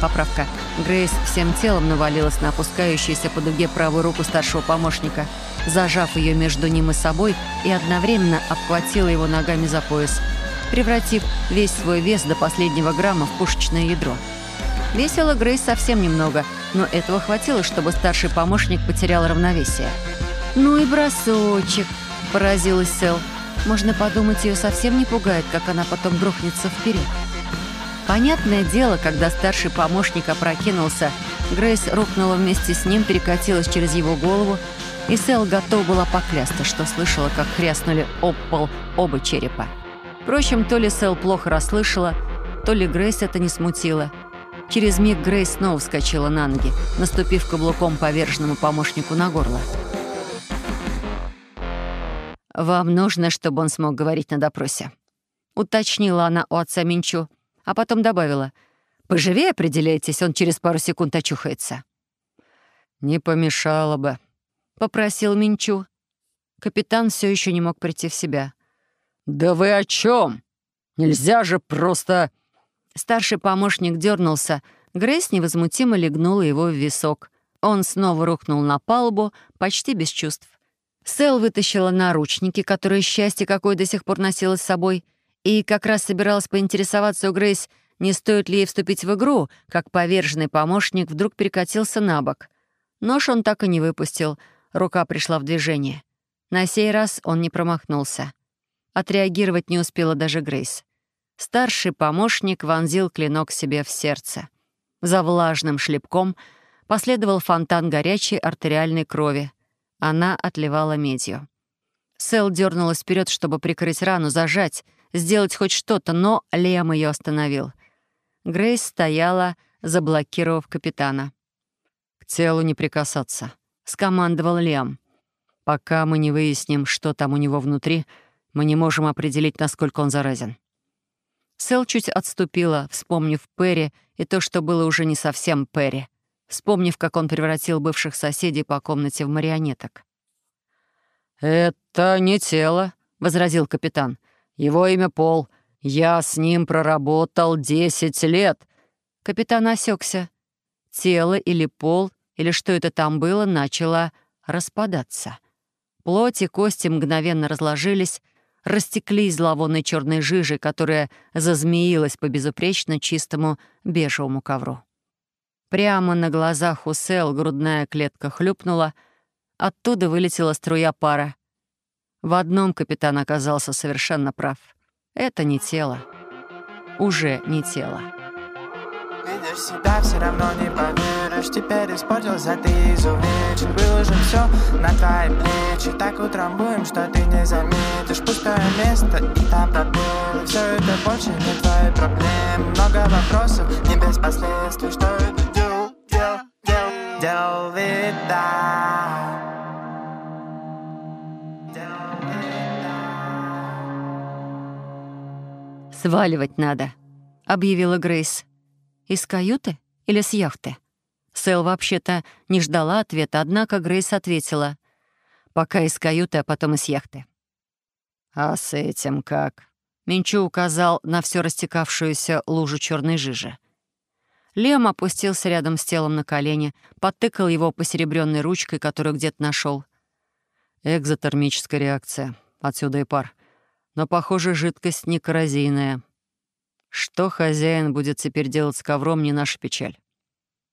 Поправка. Грейс всем телом навалилась на опускающуюся по дуге правую руку старшего помощника – зажав ее между ним и собой, и одновременно обхватила его ногами за пояс, превратив весь свой вес до последнего грамма в пушечное ядро. Весила Грейс совсем немного, но этого хватило, чтобы старший помощник потерял равновесие. «Ну и бросочек!» – поразилась Сэл. «Можно подумать, ее совсем не пугает, как она потом грохнется вперед». Понятное дело, когда старший помощник опрокинулся, Грейс рухнула вместе с ним, перекатилась через его голову и Сэл готова была поклясться, что слышала, как хряснули об пол оба черепа. Впрочем, то ли Сэл плохо расслышала, то ли Грейс это не смутило. Через миг Грейс снова вскочила на ноги, наступив каблуком поверженному помощнику на горло. «Вам нужно, чтобы он смог говорить на допросе», — уточнила она у отца Минчу, а потом добавила, «Поживее определяйтесь, он через пару секунд очухается». «Не помешало бы», — попросил Минчу. Капитан все еще не мог прийти в себя. «Да вы о чем? Нельзя же просто...» Старший помощник дернулся. Грейс невозмутимо легнула его в висок. Он снова рухнул на палубу, почти без чувств. Сэл вытащила наручники, которые, счастье какое до сих пор носила с собой, и как раз собиралась поинтересоваться у Грейс, не стоит ли ей вступить в игру, как поверженный помощник вдруг перекатился на бок. Нож он так и не выпустил — Рука пришла в движение. На сей раз он не промахнулся. Отреагировать не успела даже Грейс. Старший помощник вонзил клинок себе в сердце. За влажным шлепком последовал фонтан горячей артериальной крови. Она отливала медью. Сэл дернулась вперед, чтобы прикрыть рану, зажать, сделать хоть что-то, но Лем ее остановил. Грейс стояла, заблокировав капитана. «К телу не прикасаться», — скомандовал Лиам. «Пока мы не выясним, что там у него внутри, мы не можем определить, насколько он заразен». Сэл чуть отступила, вспомнив Перри и то, что было уже не совсем Перри, вспомнив, как он превратил бывших соседей по комнате в марионеток. «Это не тело», — возразил капитан. «Его имя Пол. Я с ним проработал десять лет». Капитан осекся. Тело или пол или что это там было, начало распадаться. Плоть и кости мгновенно разложились, растеклись зловонной черной жижей, которая зазмеилась по безупречно чистому бежевому ковру. Прямо на глазах у Сэл грудная клетка хлюпнула, оттуда вылетела струя пара. В одном капитан оказался совершенно прав. Это не тело. Уже не тело. Видишь себя, все равно не поверишь. Теперь испортился, ты изувечен. Выложим все на твои плечи. Так утрамбуем, что ты не заметишь. Пустое место и там пробелы. Все это больше не твои проблемы. Много вопросов, не без последствий. Что это делал вида «Сваливать надо», — объявила Грейс. «Из каюты или с яхты?» Сэл вообще-то не ждала ответа, однако Грейс ответила. «Пока из каюты, а потом из яхты». «А с этим как?» Минчу указал на все растекавшуюся лужу черной жижи. Лем опустился рядом с телом на колени, подтыкал его посеребренной ручкой, которую где-то нашел. «Экзотермическая реакция. Отсюда и пар но, похоже, жидкость не коррозийная. Что хозяин будет теперь делать с ковром, не наша печаль.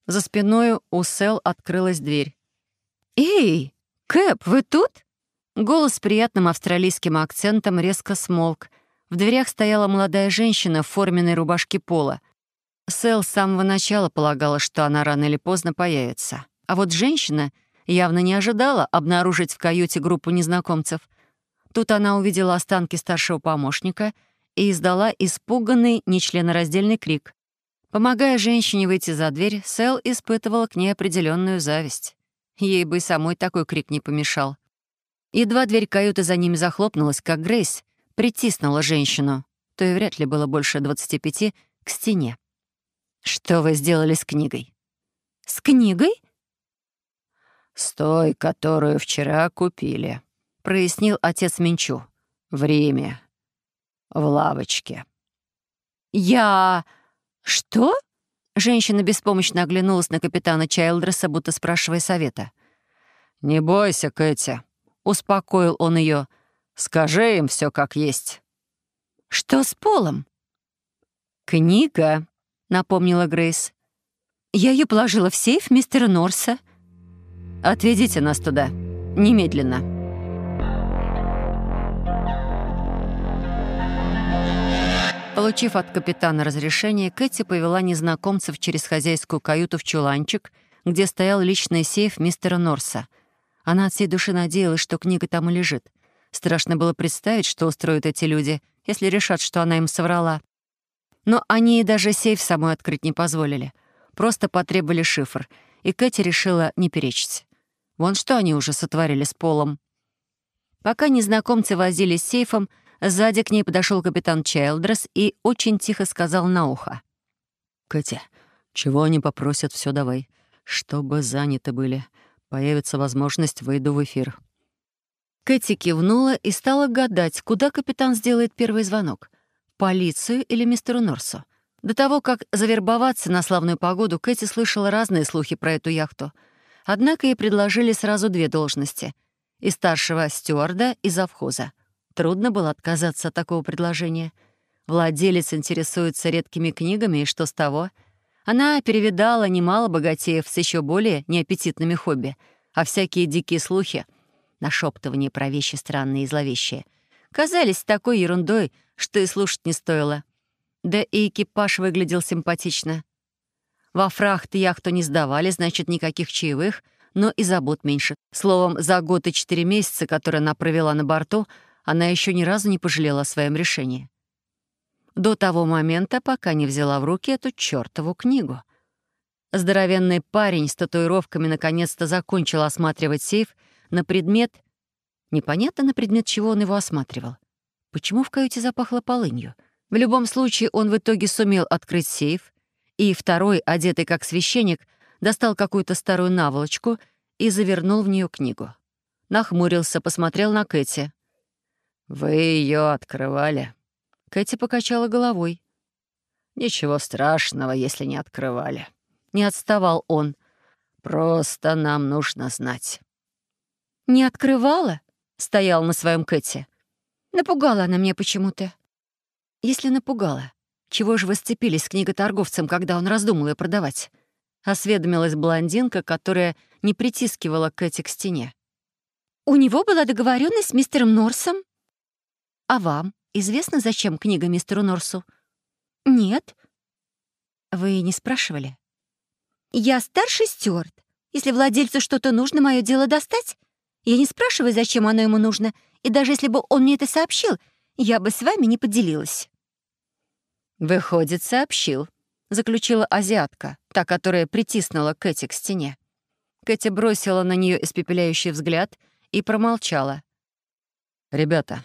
За спиной у Сел открылась дверь. «Эй, Кэп, вы тут?» Голос с приятным австралийским акцентом резко смолк. В дверях стояла молодая женщина в форменной рубашке пола. Сэл с самого начала полагала, что она рано или поздно появится. А вот женщина явно не ожидала обнаружить в каюте группу незнакомцев — Тут она увидела останки старшего помощника и издала испуганный, нечленораздельный крик. Помогая женщине выйти за дверь, Сэл испытывала к ней определенную зависть. Ей бы и самой такой крик не помешал. Едва дверь каюты за ними захлопнулась, как Грейс притиснула женщину, то и вряд ли было больше 25, к стене. «Что вы сделали с книгой?» «С книгой?» «С той, которую вчера купили», — прояснил отец Минчу. «В Риме. В лавочке». «Я... что?» Женщина беспомощно оглянулась на капитана Чайлдреса, будто спрашивая совета. «Не бойся, Кэти», — успокоил он ее. «Скажи им все как есть». «Что с полом?» «Книга», — напомнила Грейс. «Я ее положила в сейф мистера Норса». «Отведите нас туда. Немедленно». Получив от капитана разрешение, Кэти повела незнакомцев через хозяйскую каюту в чуланчик, где стоял личный сейф мистера Норса. Она от всей души надеялась, что книга там и лежит. Страшно было представить, что устроят эти люди, если решат, что она им соврала. Но они и даже сейф самой открыть не позволили. Просто потребовали шифр, и Кэти решила не перечить. Вон что они уже сотворили с полом. Пока незнакомцы возились с сейфом, Сзади к ней подошел капитан Чайлдрес и очень тихо сказал на ухо. «Катя, чего они попросят, все давай. Чтобы заняты были. Появится возможность, выйду в эфир». Кэти кивнула и стала гадать, куда капитан сделает первый звонок. Полицию или мистеру Норсу? До того, как завербоваться на славную погоду, Кэти слышала разные слухи про эту яхту. Однако ей предложили сразу две должности — и старшего стюарда, и завхоза. Трудно было отказаться от такого предложения. Владелец интересуется редкими книгами, и что с того? Она перевидала немало богатеев с еще более неаппетитными хобби, а всякие дикие слухи, нашептывания про вещи странные и зловещие, казались такой ерундой, что и слушать не стоило. Да и экипаж выглядел симпатично. Во фрахт яхту не сдавали, значит, никаких чаевых, но и забот меньше. Словом, за год и четыре месяца, которые она провела на борту — она еще ни разу не пожалела о своем решении. До того момента, пока не взяла в руки эту чёртову книгу. Здоровенный парень с татуировками наконец-то закончил осматривать сейф на предмет... Непонятно, на предмет чего он его осматривал. Почему в каюте запахло полынью? В любом случае, он в итоге сумел открыть сейф, и второй, одетый как священник, достал какую-то старую наволочку и завернул в нее книгу. Нахмурился, посмотрел на Кэти. «Вы ее открывали?» Кэти покачала головой. «Ничего страшного, если не открывали». Не отставал он. «Просто нам нужно знать». «Не открывала?» — стоял на своем Кэти. «Напугала она меня почему-то». «Если напугала, чего же вы сцепились с книготорговцем, когда он раздумал ее продавать?» — осведомилась блондинка, которая не притискивала Кэти к стене. «У него была договоренность с мистером Норсом», «А вам известно, зачем книга мистеру Норсу?» «Нет». «Вы не спрашивали?» «Я старший Стюарт. Если владельцу что-то нужно, мое дело достать. Я не спрашиваю, зачем оно ему нужно, и даже если бы он мне это сообщил, я бы с вами не поделилась». «Выходит, сообщил», — заключила азиатка, та, которая притиснула Кэти к стене. Кэти бросила на нее испепеляющий взгляд и промолчала. «Ребята,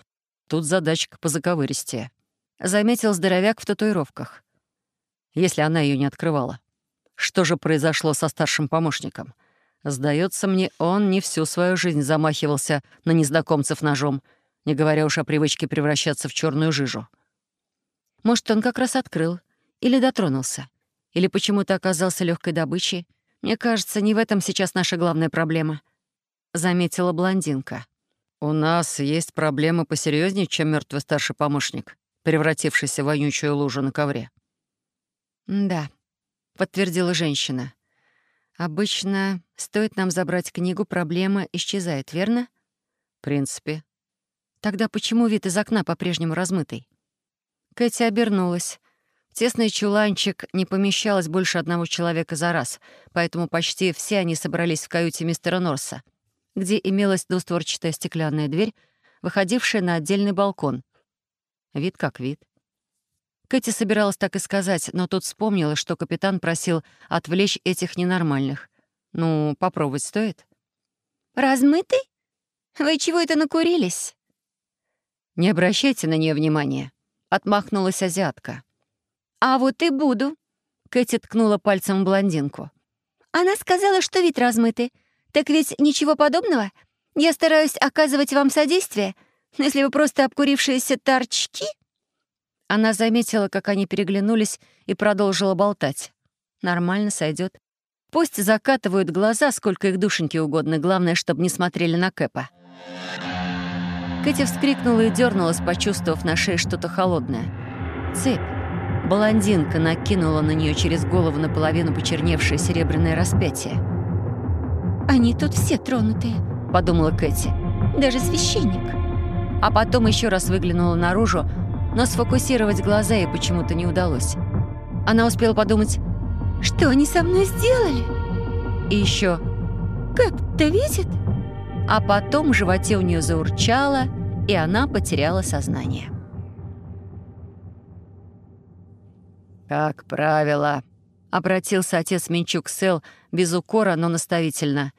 тут задачка по заковыристее», — заметил здоровяк в татуировках. «Если она ее не открывала. Что же произошло со старшим помощником? Сдается мне, он не всю свою жизнь замахивался на незнакомцев ножом, не говоря уж о привычке превращаться в черную жижу. Может, он как раз открыл или дотронулся, или почему-то оказался легкой добычей. Мне кажется, не в этом сейчас наша главная проблема, заметила блондинка. У нас есть проблемы посерьезнее, чем мертвый старший помощник, превратившийся в вонючую лужу на ковре. Да, подтвердила женщина. Обычно стоит нам забрать книгу, проблема исчезает, верно? В принципе. Тогда почему вид из окна по-прежнему размытый? Кэти обернулась. В тесный чуланчик не помещалось больше одного человека за раз, поэтому почти все они собрались в каюте мистера Норса, где имелась двустворчатая стеклянная дверь, выходившая на отдельный балкон. Вид как вид. Кэти собиралась так и сказать, но тут вспомнила, что капитан просил отвлечь этих ненормальных. Ну, попробовать стоит? «Размытый? Вы чего это накурились?» «Не обращайте на нее внимания», — отмахнулась азиатка. «А вот и буду», — Кэти ткнула пальцем в блондинку. «Она сказала, что вид размытый. Так ведь ничего подобного. Я стараюсь оказывать вам содействие, но если вы просто обкурившиеся торчки...» Она заметила, как они переглянулись, и продолжила болтать. Нормально сойдет. Пусть закатывают глаза, сколько их душеньки угодно, главное, чтобы не смотрели на Кэпа. Кэти вскрикнула и дернулась, почувствовав на шее что-то холодное. Цепь. Блондинка накинула на нее через голову наполовину почерневшее серебряное распятие. «Они тут все тронутые», — подумала Кэти. «Даже священник». А потом еще раз выглянула наружу, но сфокусировать глаза ей почему-то не удалось. Она успела подумать, что они со мной сделали? И еще «Как-то видит?» А потом в животе у нее заурчало, и она потеряла сознание. «Как правило», — обратился отец Минчук Сел без укора, но наставительно,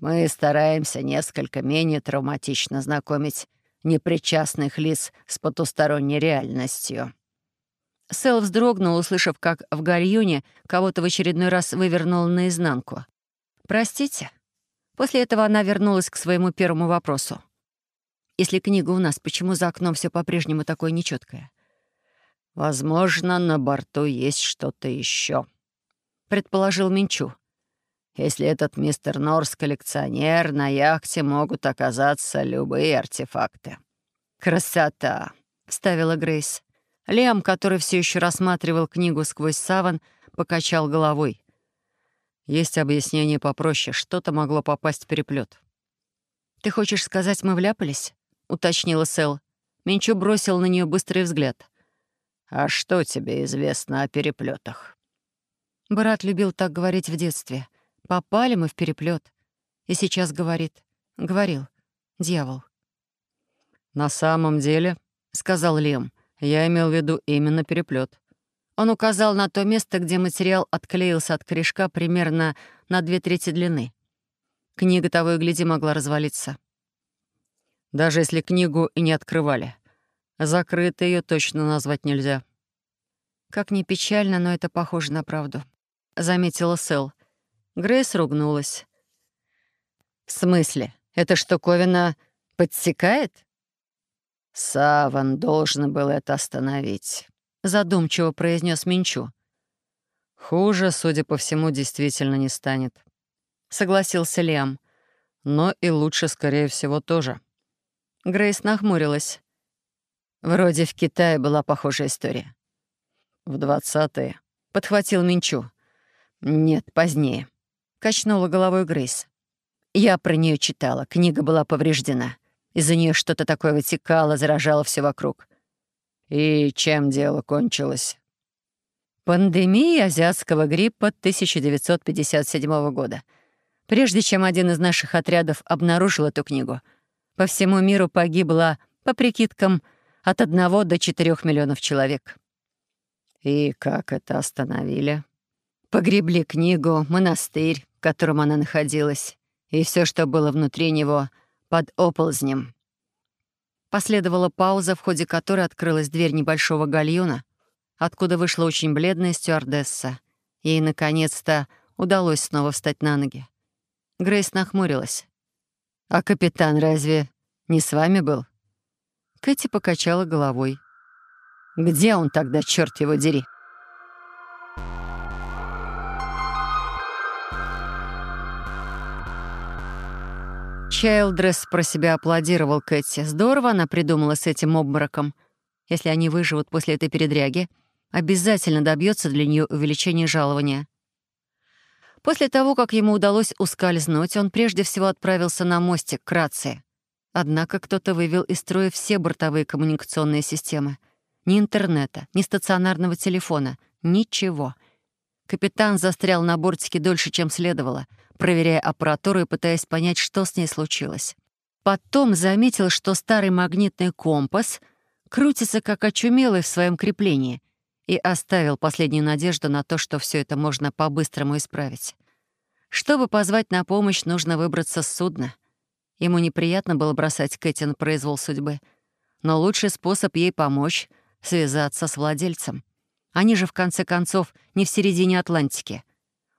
«мы стараемся несколько менее травматично знакомить непричастных лиц с потусторонней реальностью». Сэл вздрогнул, услышав, как в гальюне кого-то в очередной раз вывернул наизнанку. «Простите?» После этого она вернулась к своему первому вопросу. «Если книга у нас, почему за окном все по-прежнему такое нечеткое? «Возможно, на борту есть что-то еще, предположил Минчу. «Если этот мистер Норс коллекционер, на яхте могут оказаться любые артефакты». «Красота!» — вставила Грейс. Лем, который все еще рассматривал книгу сквозь саван, покачал головой. Есть объяснение попроще. Что-то могло попасть в переплет. «Ты хочешь сказать, мы вляпались?» — уточнила Сэл. Минчу бросил на нее быстрый взгляд. «А что тебе известно о переплетах? Брат любил так говорить в детстве. Попали мы в переплет. И сейчас говорит. Говорил. Дьявол. «На самом деле», — сказал Лем, — «я имел в виду именно переплет. Он указал на то место, где материал отклеился от корешка примерно на две трети длины. Книга того и гляди могла развалиться. Даже если книгу и не открывали. Закрытой ее точно назвать нельзя. «Как ни печально, но это похоже на правду», — заметила Сэл. Грейс ругнулась. «В смысле? Эта штуковина подсекает?» «Саван должен был это остановить», задумчиво произнес Минчу. Хуже, судя по всему, действительно не станет. Согласился Лиам. Но и лучше, скорее всего, тоже. Грейс нахмурилась. Вроде в Китае была похожая история. В двадцатые. Подхватил Минчу. Нет, позднее. Качнула головой Грейс. Я про нее читала. Книга была повреждена. Из-за нее что-то такое вытекало, заражало все вокруг. «И чем дело кончилось?» Пандемия азиатского гриппа 1957 года. Прежде чем один из наших отрядов обнаружил эту книгу, по всему миру погибло, по прикидкам, от 1 до 4 миллионов человек. И как это остановили? Погребли книгу, монастырь, котором она находилась, и все, что было внутри него, под оползнем. Последовала пауза, в ходе которой открылась дверь небольшого гальюна, откуда вышла очень бледная стюардесса. Ей, наконец-то, удалось снова встать на ноги. Грейс нахмурилась. «А капитан разве не с вами был?» Кэти покачала головой. «Где он тогда, черт его дери?» Чайлдресс про себя аплодировал Кэти. Здорово она придумала с этим обмороком. Если они выживут после этой передряги, обязательно добьется для нее увеличения жалования. После того, как ему удалось ускользнуть, он прежде всего отправился на мостик к рации. Однако кто-то вывел из строя все бортовые коммуникационные системы. Ни интернета, ни стационарного телефона, ничего. Капитан застрял на бортике дольше, чем следовало, проверяя аппаратуру и пытаясь понять, что с ней случилось. Потом заметил, что старый магнитный компас крутится как очумелый в своем креплении — и оставил последнюю надежду на то, что все это можно по-быстрому исправить. Чтобы позвать на помощь, нужно выбраться с судна. Ему неприятно было бросать Кэти на произвол судьбы, но лучший способ ей помочь — связаться с владельцем. Они же, в конце концов, не в середине Атлантики.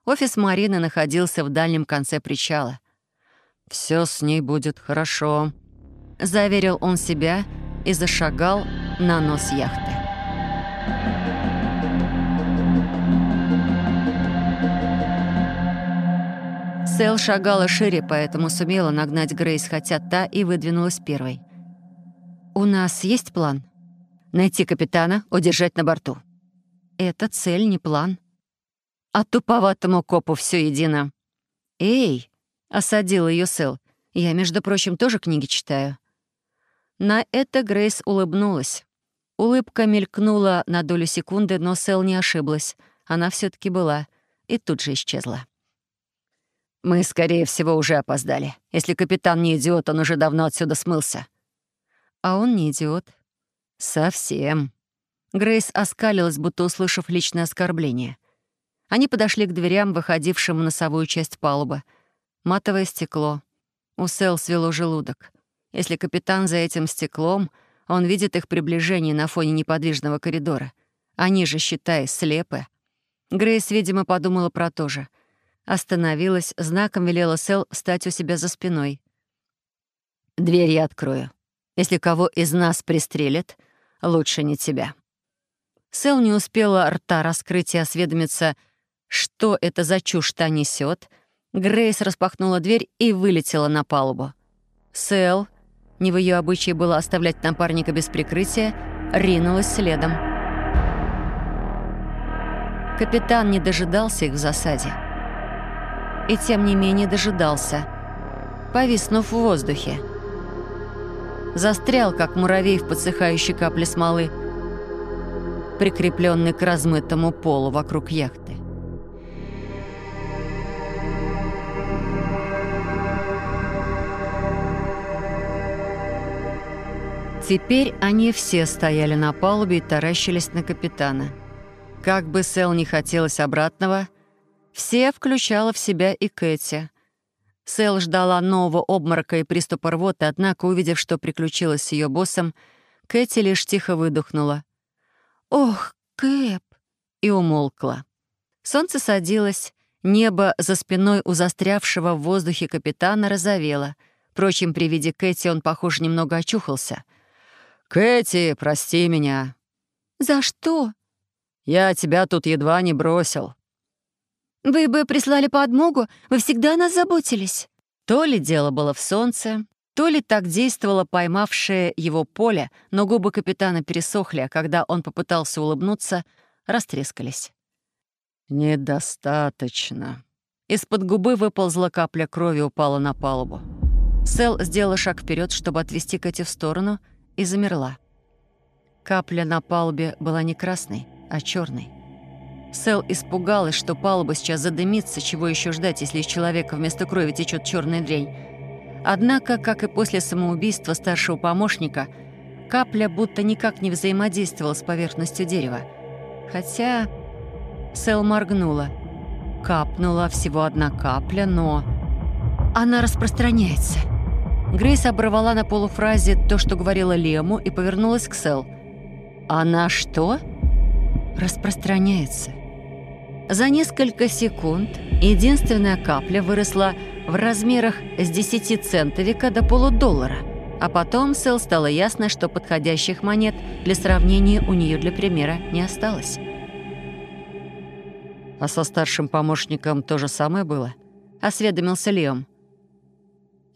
Офис Марины находился в дальнем конце причала. Все с ней будет хорошо», — заверил он себя и зашагал на нос яхты. Сэл шагала шире, поэтому сумела нагнать Грейс, хотя та и выдвинулась первой. «У нас есть план?» «Найти капитана, удержать на борту». «Это цель, не план». «А туповатому копу все едино». «Эй!» — осадил ее Сэл. «Я, между прочим, тоже книги читаю». На это Грейс улыбнулась. Улыбка мелькнула на долю секунды, но Сэл не ошиблась. Она все таки была и тут же исчезла. Мы, скорее всего, уже опоздали. Если капитан не идиот, он уже давно отсюда смылся. А он не идиот. Совсем. Грейс оскалилась, будто услышав личное оскорбление. Они подошли к дверям, выходившим в носовую часть палубы. Матовое стекло. У Сэл свело желудок. Если капитан за этим стеклом, он видит их приближение на фоне неподвижного коридора. Они же, считай, слепы. Грейс, видимо, подумала про то же — Остановилась, знаком велела Сэл встать у себя за спиной. «Дверь я открою. Если кого из нас пристрелят, лучше не тебя». Сэл не успела рта раскрыть и осведомиться, что это за чушь та несет. Грейс распахнула дверь и вылетела на палубу. Сэл, не в ее обычае было оставлять напарника без прикрытия, ринулась следом. Капитан не дожидался их в засаде и тем не менее дожидался, повиснув в воздухе. Застрял, как муравей в подсыхающей капле смолы, прикрепленный к размытому полу вокруг яхты. Теперь они все стояли на палубе и таращились на капитана. Как бы Сэл не хотелось обратного, все включала в себя и Кэти. Сэл ждала нового обморока и приступа рвоты, однако, увидев, что приключилось с ее боссом, Кэти лишь тихо выдохнула. «Ох, Кэп!» и умолкла. Солнце садилось, небо за спиной у застрявшего в воздухе капитана розовело. Впрочем, при виде Кэти он, похоже, немного очухался. «Кэти, прости меня». «За что?» «Я тебя тут едва не бросил». Вы бы прислали подмогу, вы всегда о нас заботились». То ли дело было в солнце, то ли так действовало поймавшее его поле, но губы капитана пересохли, а когда он попытался улыбнуться, растрескались. «Недостаточно». Из-под губы выползла капля крови и упала на палубу. Сэл сделала шаг вперед, чтобы отвести Кэти в сторону, и замерла. Капля на палубе была не красной, а черной. Сэл испугалась, что палуба сейчас задымится, чего еще ждать, если из человека вместо крови течет черная дрянь. Однако, как и после самоубийства старшего помощника, капля будто никак не взаимодействовала с поверхностью дерева. Хотя Сэл моргнула. Капнула всего одна капля, но... Она распространяется. Грейс оборвала на полуфразе то, что говорила Лему, и повернулась к Сэл. «Она что?» «Распространяется». За несколько секунд единственная капля выросла в размерах с 10 центовика до полудоллара, а потом Сэл стало ясно, что подходящих монет для сравнения у нее для примера не осталось. «А со старшим помощником то же самое было?» — осведомился Леом.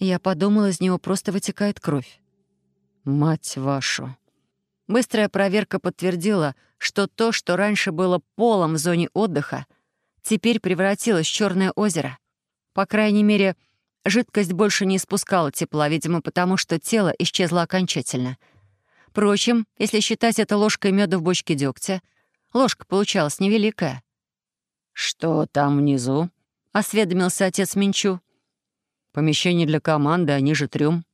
Я подумала, из него просто вытекает кровь. «Мать вашу!» Быстрая проверка подтвердила, что то, что раньше было полом в зоне отдыха, теперь превратилось в черное озеро. По крайней мере, жидкость больше не испускала тепла, видимо, потому что тело исчезло окончательно. Впрочем, если считать это ложкой меда в бочке дегтя, ложка получалась невеликая. «Что там внизу?» — осведомился отец Минчу. Помещение для команды, а ниже трюм.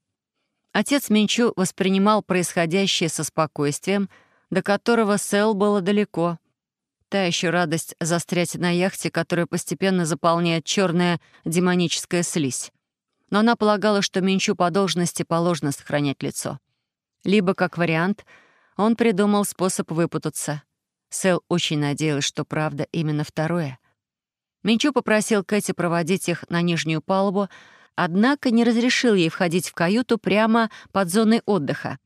Отец Минчу воспринимал происходящее со спокойствием, до которого Сэл было далеко. Та еще радость застрять на яхте, которая постепенно заполняет черная демоническая слизь. Но она полагала, что Минчу по должности положено сохранять лицо. Либо, как вариант, он придумал способ выпутаться. Сэл очень надеялась, что правда именно второе. Минчу попросил Кэти проводить их на нижнюю палубу, однако не разрешил ей входить в каюту прямо под зоной отдыха.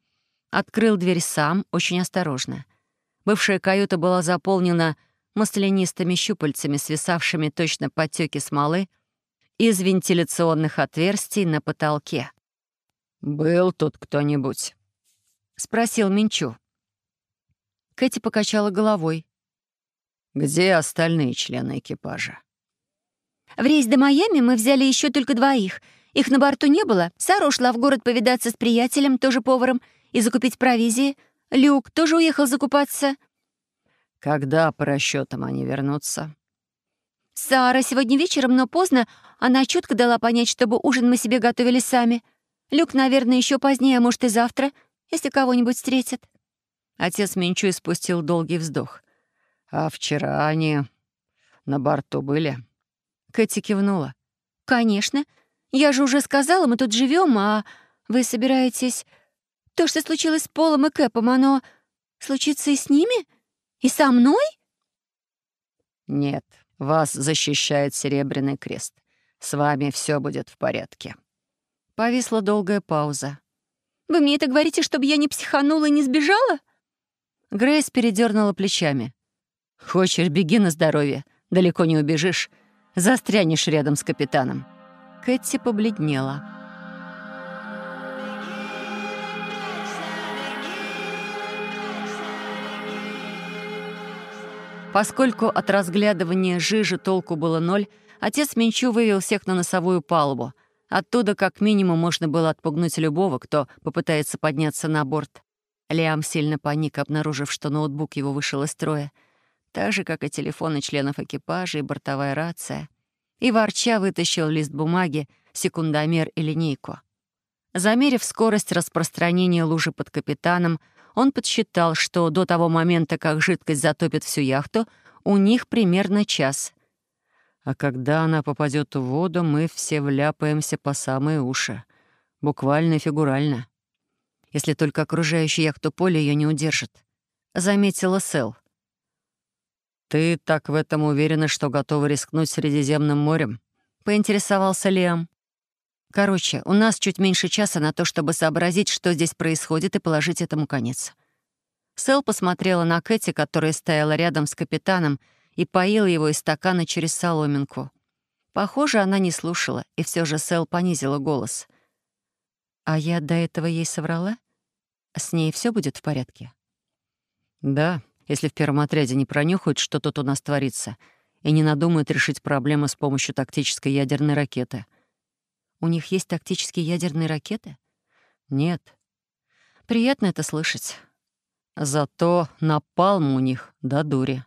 Открыл дверь сам, очень осторожно. Бывшая каюта была заполнена маслянистыми щупальцами, свисавшими точно потеки смолы из вентиляционных отверстий на потолке. «Был тут кто-нибудь?» — спросил Минчу. Кэти покачала головой. «Где остальные члены экипажа?» В рейс до Майами мы взяли еще только двоих. Их на борту не было. Сара ушла в город повидаться с приятелем, тоже поваром, и закупить провизии. Люк тоже уехал закупаться. Когда по расчетам они вернутся? Сара сегодня вечером, но поздно. Она четко дала понять, чтобы ужин мы себе готовили сами. Люк, наверное, еще позднее, а может и завтра, если кого-нибудь встретит. Отец Минчу спустил долгий вздох. А вчера они на борту были? Кэти кивнула. «Конечно. Я же уже сказала, мы тут живем, а вы собираетесь... То, что случилось с Полом и Кэпом, оно случится и с ними? И со мной?» «Нет, вас защищает Серебряный Крест. С вами все будет в порядке». Повисла долгая пауза. «Вы мне это говорите, чтобы я не психанула и не сбежала?» Грейс передернула плечами. «Хочешь, беги на здоровье. Далеко не убежишь. Застрянешь рядом с капитаном». Кэти побледнела. Поскольку от разглядывания жижи толку было ноль, отец Минчу вывел всех на носовую палубу. Оттуда как минимум можно было отпугнуть любого, кто попытается подняться на борт. Лиам сильно паник, обнаружив, что ноутбук его вышел из строя так же, как и телефоны членов экипажа и бортовая рация, и ворча вытащил лист бумаги, секундомер и линейку. Замерив скорость распространения лужи под капитаном, он подсчитал, что до того момента, как жидкость затопит всю яхту, у них примерно час. А когда она попадет в воду, мы все вляпаемся по самые уши. Буквально и фигурально. Если только окружающее яхту поле ее не удержит. Заметила Сэл. «Ты так в этом уверена, что готова рискнуть Средиземным морем?» — поинтересовался Лиам. «Короче, у нас чуть меньше часа на то, чтобы сообразить, что здесь происходит, и положить этому конец». Сэл посмотрела на Кэти, которая стояла рядом с капитаном, и поила его из стакана через соломинку. Похоже, она не слушала, и все же Сэл понизила голос. «А я до этого ей соврала? С ней все будет в порядке?» «Да», если в первом отряде не пронюхают, что тут у нас творится, и не надумают решить проблему с помощью тактической ядерной ракеты. У них есть тактические ядерные ракеты? Нет. Приятно это слышать. Зато напалм у них до дури.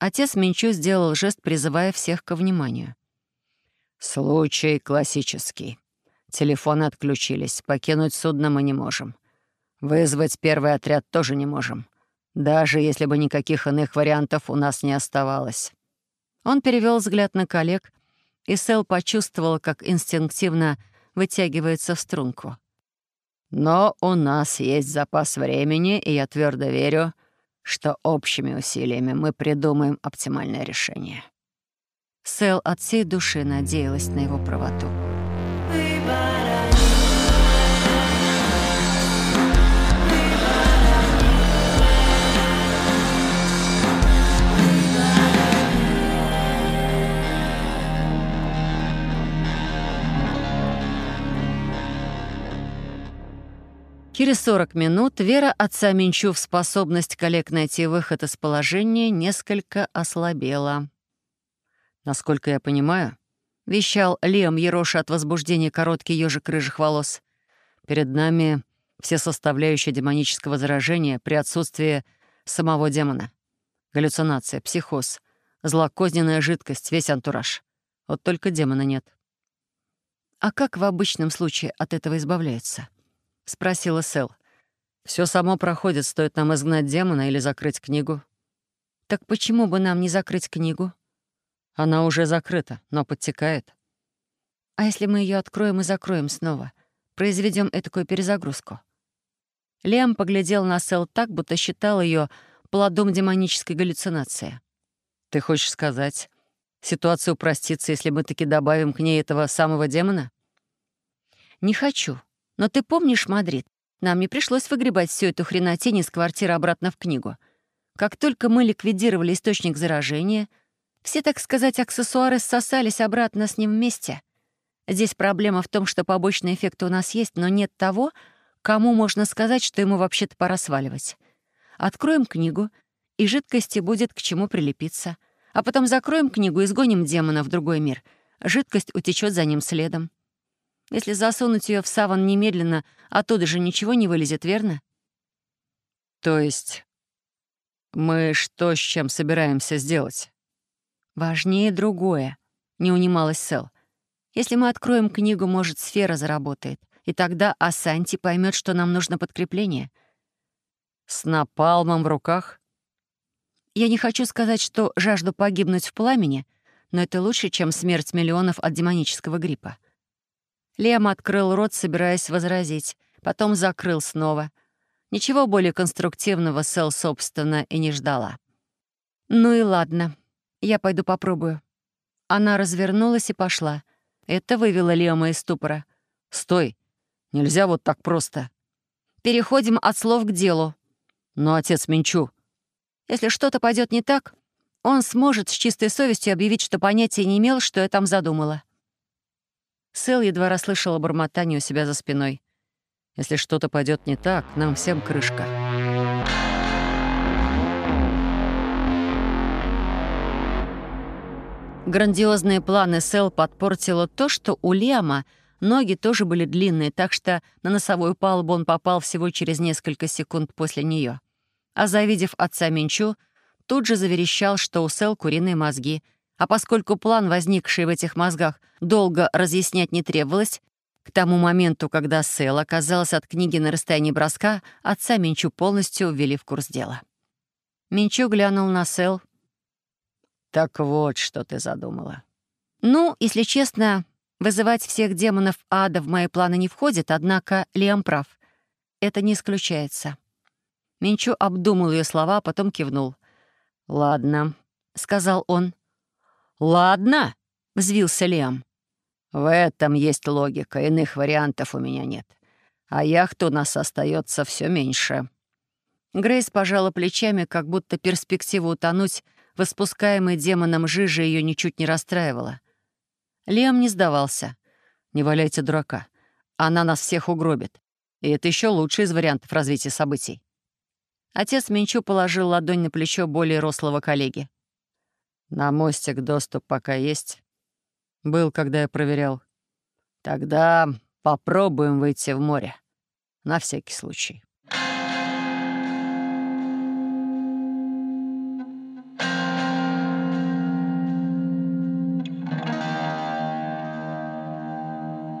Отец Минчу сделал жест, призывая всех ко вниманию. «Случай классический. Телефоны отключились. Покинуть судно мы не можем. Вызвать первый отряд тоже не можем. Даже если бы никаких иных вариантов у нас не оставалось». Он перевел взгляд на коллег, и Сэл почувствовал, как инстинктивно вытягивается в струнку. «Но у нас есть запас времени, и я твердо верю, что общими усилиями мы придумаем оптимальное решение». Сэл от всей души надеялась на его правоту. Через 40 минут вера отца Минчу в способность коллег найти выход из положения несколько ослабела. «Насколько я понимаю», — вещал Лем Ероша от возбуждения короткий ежик рыжих волос, «перед нами все составляющие демонического заражения при отсутствии самого демона. Галлюцинация, психоз, злокозненная жидкость, весь антураж. Вот только демона нет». «А как в обычном случае от этого избавляются?» — спросила Сэл. Все само проходит, стоит нам изгнать демона или закрыть книгу». «Так почему бы нам не закрыть книгу?» «Она уже закрыта, но подтекает». «А если мы ее откроем и закроем снова? Произведем этакую перезагрузку?» Лем поглядел на Сэл так, будто считал ее плодом демонической галлюцинации. «Ты хочешь сказать, ситуация упростится, если мы таки добавим к ней этого самого демона?» «Не хочу. Но ты помнишь Мадрид? Нам не пришлось выгребать всю эту хренотень из квартиры обратно в книгу. Как только мы ликвидировали источник заражения, все, так сказать, аксессуары ссосались обратно с ним вместе. Здесь проблема в том, что побочные эффекты у нас есть, но нет того, кому можно сказать, что ему вообще-то пора сваливать. Откроем книгу, и жидкости будет к чему прилепиться. А потом закроем книгу и сгоним демона в другой мир. Жидкость утечет за ним следом. Если засунуть ее в саван немедленно, оттуда же ничего не вылезет, верно? То есть мы что с чем собираемся сделать? Важнее другое, не унималась Сэл. Если мы откроем книгу, может, сфера заработает, и тогда Асанти поймет, что нам нужно подкрепление. С напалмом в руках? Я не хочу сказать, что жажду погибнуть в пламени, но это лучше, чем смерть миллионов от демонического гриппа. Лем открыл рот, собираясь возразить, потом закрыл снова. Ничего более конструктивного Сэл, собственно, и не ждала. «Ну и ладно, я пойду попробую». Она развернулась и пошла. Это вывело Лема из ступора. «Стой! Нельзя вот так просто!» «Переходим от слов к делу». «Но отец Минчу...» «Если что-то пойдет не так, он сможет с чистой совестью объявить, что понятия не имел, что я там задумала». Сэл едва расслышала бормотание у себя за спиной. «Если что-то пойдет не так, нам всем крышка». Грандиозные планы Сэл подпортило то, что у Лема ноги тоже были длинные, так что на носовую палубу он попал всего через несколько секунд после нее. А завидев отца Минчу, тут же заверещал, что у Сэл куриные мозги — а поскольку план, возникший в этих мозгах, долго разъяснять не требовалось, к тому моменту, когда Сэл оказалась от книги на расстоянии броска, отца Минчу полностью ввели в курс дела. Минчу глянул на Сэл. «Так вот, что ты задумала». «Ну, если честно, вызывать всех демонов ада в мои планы не входит, однако Лиам прав. Это не исключается». Минчу обдумал ее слова, а потом кивнул. «Ладно», — сказал он. «Ладно», — взвился Лиам. «В этом есть логика, иных вариантов у меня нет. А яхт у нас остается все меньше». Грейс пожала плечами, как будто перспектива утонуть в испускаемой демоном жиже ее ничуть не расстраивала. Лиам не сдавался. «Не валяйте дурака. Она нас всех угробит. И это еще лучший из вариантов развития событий». Отец Минчу положил ладонь на плечо более рослого коллеги. На мостик доступ пока есть. Был, когда я проверял. Тогда попробуем выйти в море. На всякий случай.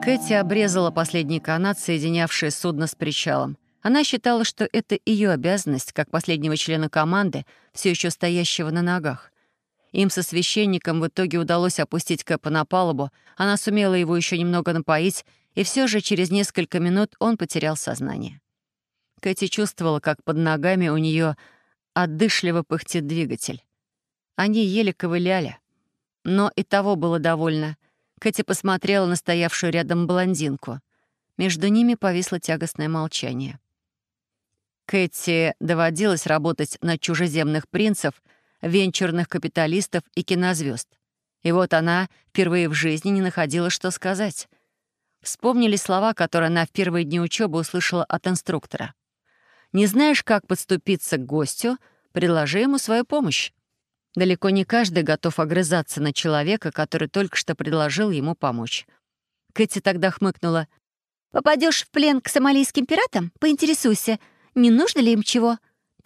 Кэти обрезала последний канат, соединявший судно с причалом. Она считала, что это ее обязанность, как последнего члена команды, все еще стоящего на ногах — им со священником в итоге удалось опустить Кэпа на палубу, она сумела его еще немного напоить, и все же через несколько минут он потерял сознание. Кэти чувствовала, как под ногами у нее отдышливо пыхтит двигатель. Они еле ковыляли. Но и того было довольно. Кэти посмотрела на стоявшую рядом блондинку. Между ними повисло тягостное молчание. Кэти доводилось работать на чужеземных принцев, венчурных капиталистов и кинозвезд. И вот она впервые в жизни не находила, что сказать. Вспомнили слова, которые она в первые дни учебы услышала от инструктора. «Не знаешь, как подступиться к гостю? Предложи ему свою помощь». Далеко не каждый готов огрызаться на человека, который только что предложил ему помочь. Кэти тогда хмыкнула. «Попадешь в плен к сомалийским пиратам? Поинтересуйся, не нужно ли им чего?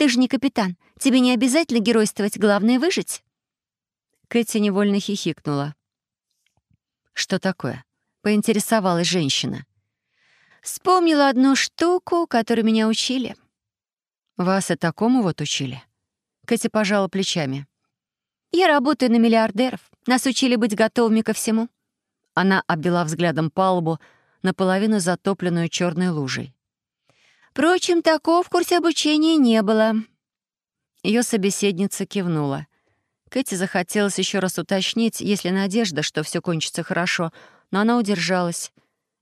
Ты же не капитан, тебе не обязательно геройствовать, главное — выжить». Кэти невольно хихикнула. «Что такое?» — поинтересовалась женщина. «Вспомнила одну штуку, которую меня учили». «Вас и такому вот учили?» Кэти пожала плечами. «Я работаю на миллиардеров. Нас учили быть готовыми ко всему». Она обвела взглядом палубу, наполовину затопленную черной лужей. Впрочем, такого в курсе обучения не было. Ее собеседница кивнула. Кэти захотелось еще раз уточнить, есть ли надежда, что все кончится хорошо, но она удержалась.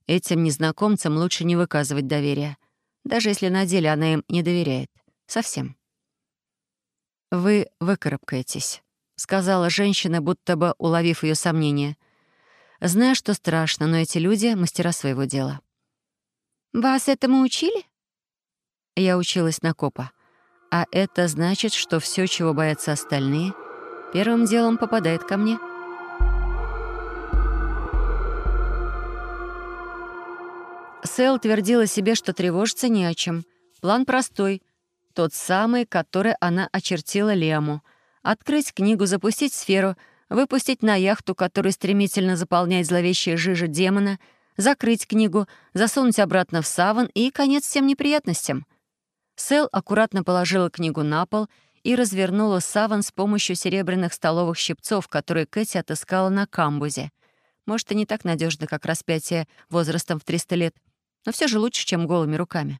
Этим незнакомцам лучше не выказывать доверия, даже если на деле она им не доверяет. Совсем. «Вы выкарабкаетесь», — сказала женщина, будто бы уловив ее сомнение. «Знаю, что страшно, но эти люди — мастера своего дела». «Вас этому учили?» Я училась на копа. А это значит, что все, чего боятся остальные, первым делом попадает ко мне. Сэл твердила себе, что тревожиться не о чем. План простой. Тот самый, который она очертила Лему. Открыть книгу, запустить сферу, выпустить на яхту, которую стремительно заполняет зловещая жижа демона, закрыть книгу, засунуть обратно в саван и конец всем неприятностям. Сэл аккуратно положила книгу на пол и развернула саван с помощью серебряных столовых щипцов, которые Кэти отыскала на камбузе. Может, и не так надежно, как распятие возрастом в 300 лет, но все же лучше, чем голыми руками.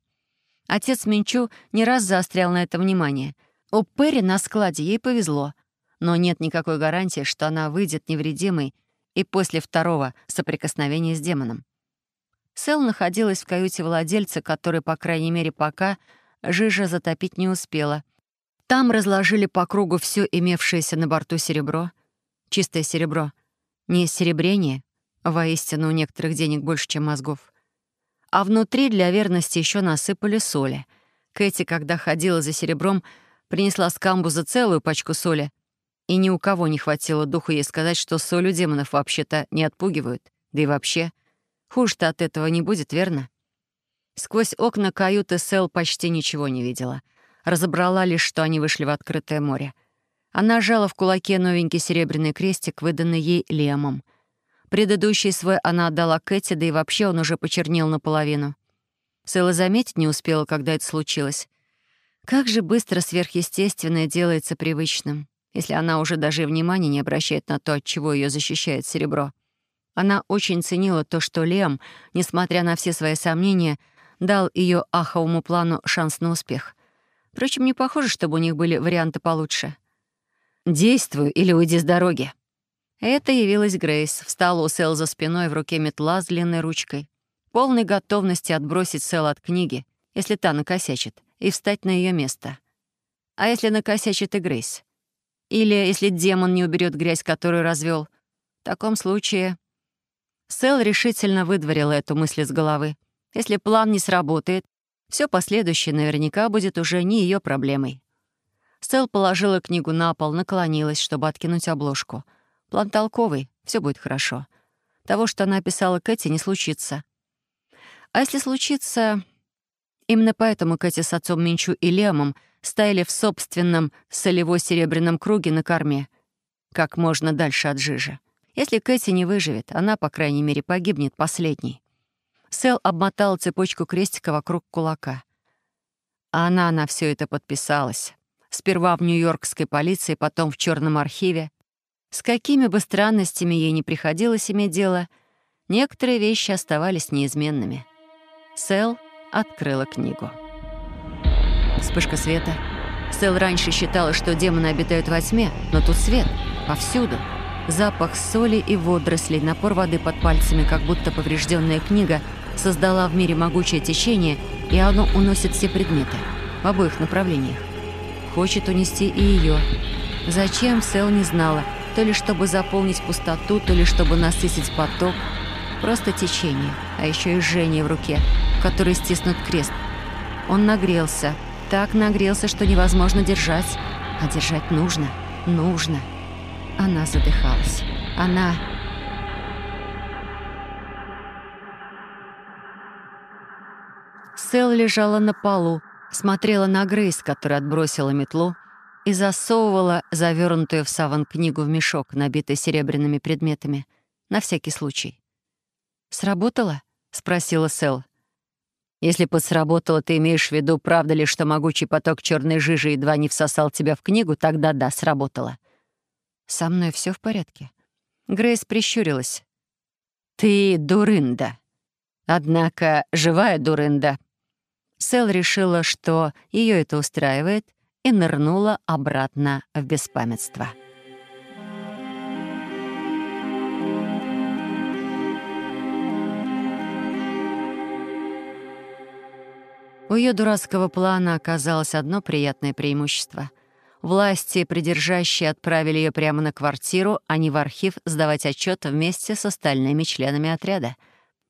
Отец Минчу не раз заострял на это внимание. У Перри на складе ей повезло, но нет никакой гарантии, что она выйдет невредимой и после второго соприкосновения с демоном. Сэл находилась в каюте владельца, который, по крайней мере, пока жижа затопить не успела. Там разложили по кругу все имевшееся на борту серебро. Чистое серебро. Не серебрение, воистину у некоторых денег больше, чем мозгов. А внутри для верности еще насыпали соли. Кэти, когда ходила за серебром, принесла с камбуза целую пачку соли. И ни у кого не хватило духу ей сказать, что солью демонов вообще-то не отпугивают. Да и вообще, хуже-то от этого не будет, верно? Сквозь окна каюты Сэл почти ничего не видела. Разобрала лишь, что они вышли в открытое море. Она жала в кулаке новенький серебряный крестик, выданный ей Лемом. Предыдущий свой она отдала Кэти, да и вообще он уже почернел наполовину. Сэла заметить не успела, когда это случилось. Как же быстро сверхъестественное делается привычным, если она уже даже внимания не обращает на то, от чего ее защищает серебро. Она очень ценила то, что Лем, несмотря на все свои сомнения, дал ее аховому плану шанс на успех. Впрочем, не похоже, чтобы у них были варианты получше. «Действуй или уйди с дороги». Это явилась Грейс, встала у Сэл за спиной в руке метла с длинной ручкой, полной готовности отбросить Сэл от книги, если та накосячит, и встать на ее место. А если накосячит и Грейс? Или если демон не уберет грязь, которую развел? В таком случае... Сэл решительно выдворила эту мысль из головы. Если план не сработает, все последующее наверняка будет уже не ее проблемой. Стел положила книгу на пол, наклонилась, чтобы откинуть обложку. План толковый, все будет хорошо. Того, что она описала Кэти, не случится. А если случится... Именно поэтому Кэти с отцом Минчу и Лемом стояли в собственном солево-серебряном круге на корме, как можно дальше от жижи. Если Кэти не выживет, она, по крайней мере, погибнет последней. Сэл обмотала цепочку крестика вокруг кулака. Она на все это подписалась. Сперва в нью-йоркской полиции, потом в черном архиве. С какими бы странностями ей не приходилось иметь дело, некоторые вещи оставались неизменными. Сэл открыла книгу. Вспышка света. Сэл раньше считала, что демоны обитают во тьме, но тут свет. Повсюду. Запах соли и водорослей, напор воды под пальцами, как будто поврежденная книга создала в мире могучее течение, и оно уносит все предметы в обоих направлениях. Хочет унести и ее. Зачем, Сэл не знала. То ли чтобы заполнить пустоту, то ли чтобы насытить поток. Просто течение, а еще и жжение в руке, в которой стиснут крест. Он нагрелся, так нагрелся, что невозможно держать. А держать нужно, нужно. Она задыхалась. Она... Сэл лежала на полу, смотрела на Грейс, которая отбросила метлу, и засовывала завернутую в саван книгу в мешок, набитый серебряными предметами, на всякий случай. «Сработало?» — спросила Сэл. «Если бы ты имеешь в виду, правда ли, что могучий поток черной жижи едва не всосал тебя в книгу, тогда да, сработало». «Со мной все в порядке?» Грейс прищурилась. «Ты дурында. Однако живая дурында». Сэл решила, что ее это устраивает, и нырнула обратно в беспамятство. У ее дурацкого плана оказалось одно приятное преимущество. Власти, придержащие, отправили ее прямо на квартиру, а не в архив сдавать отчет вместе с остальными членами отряда.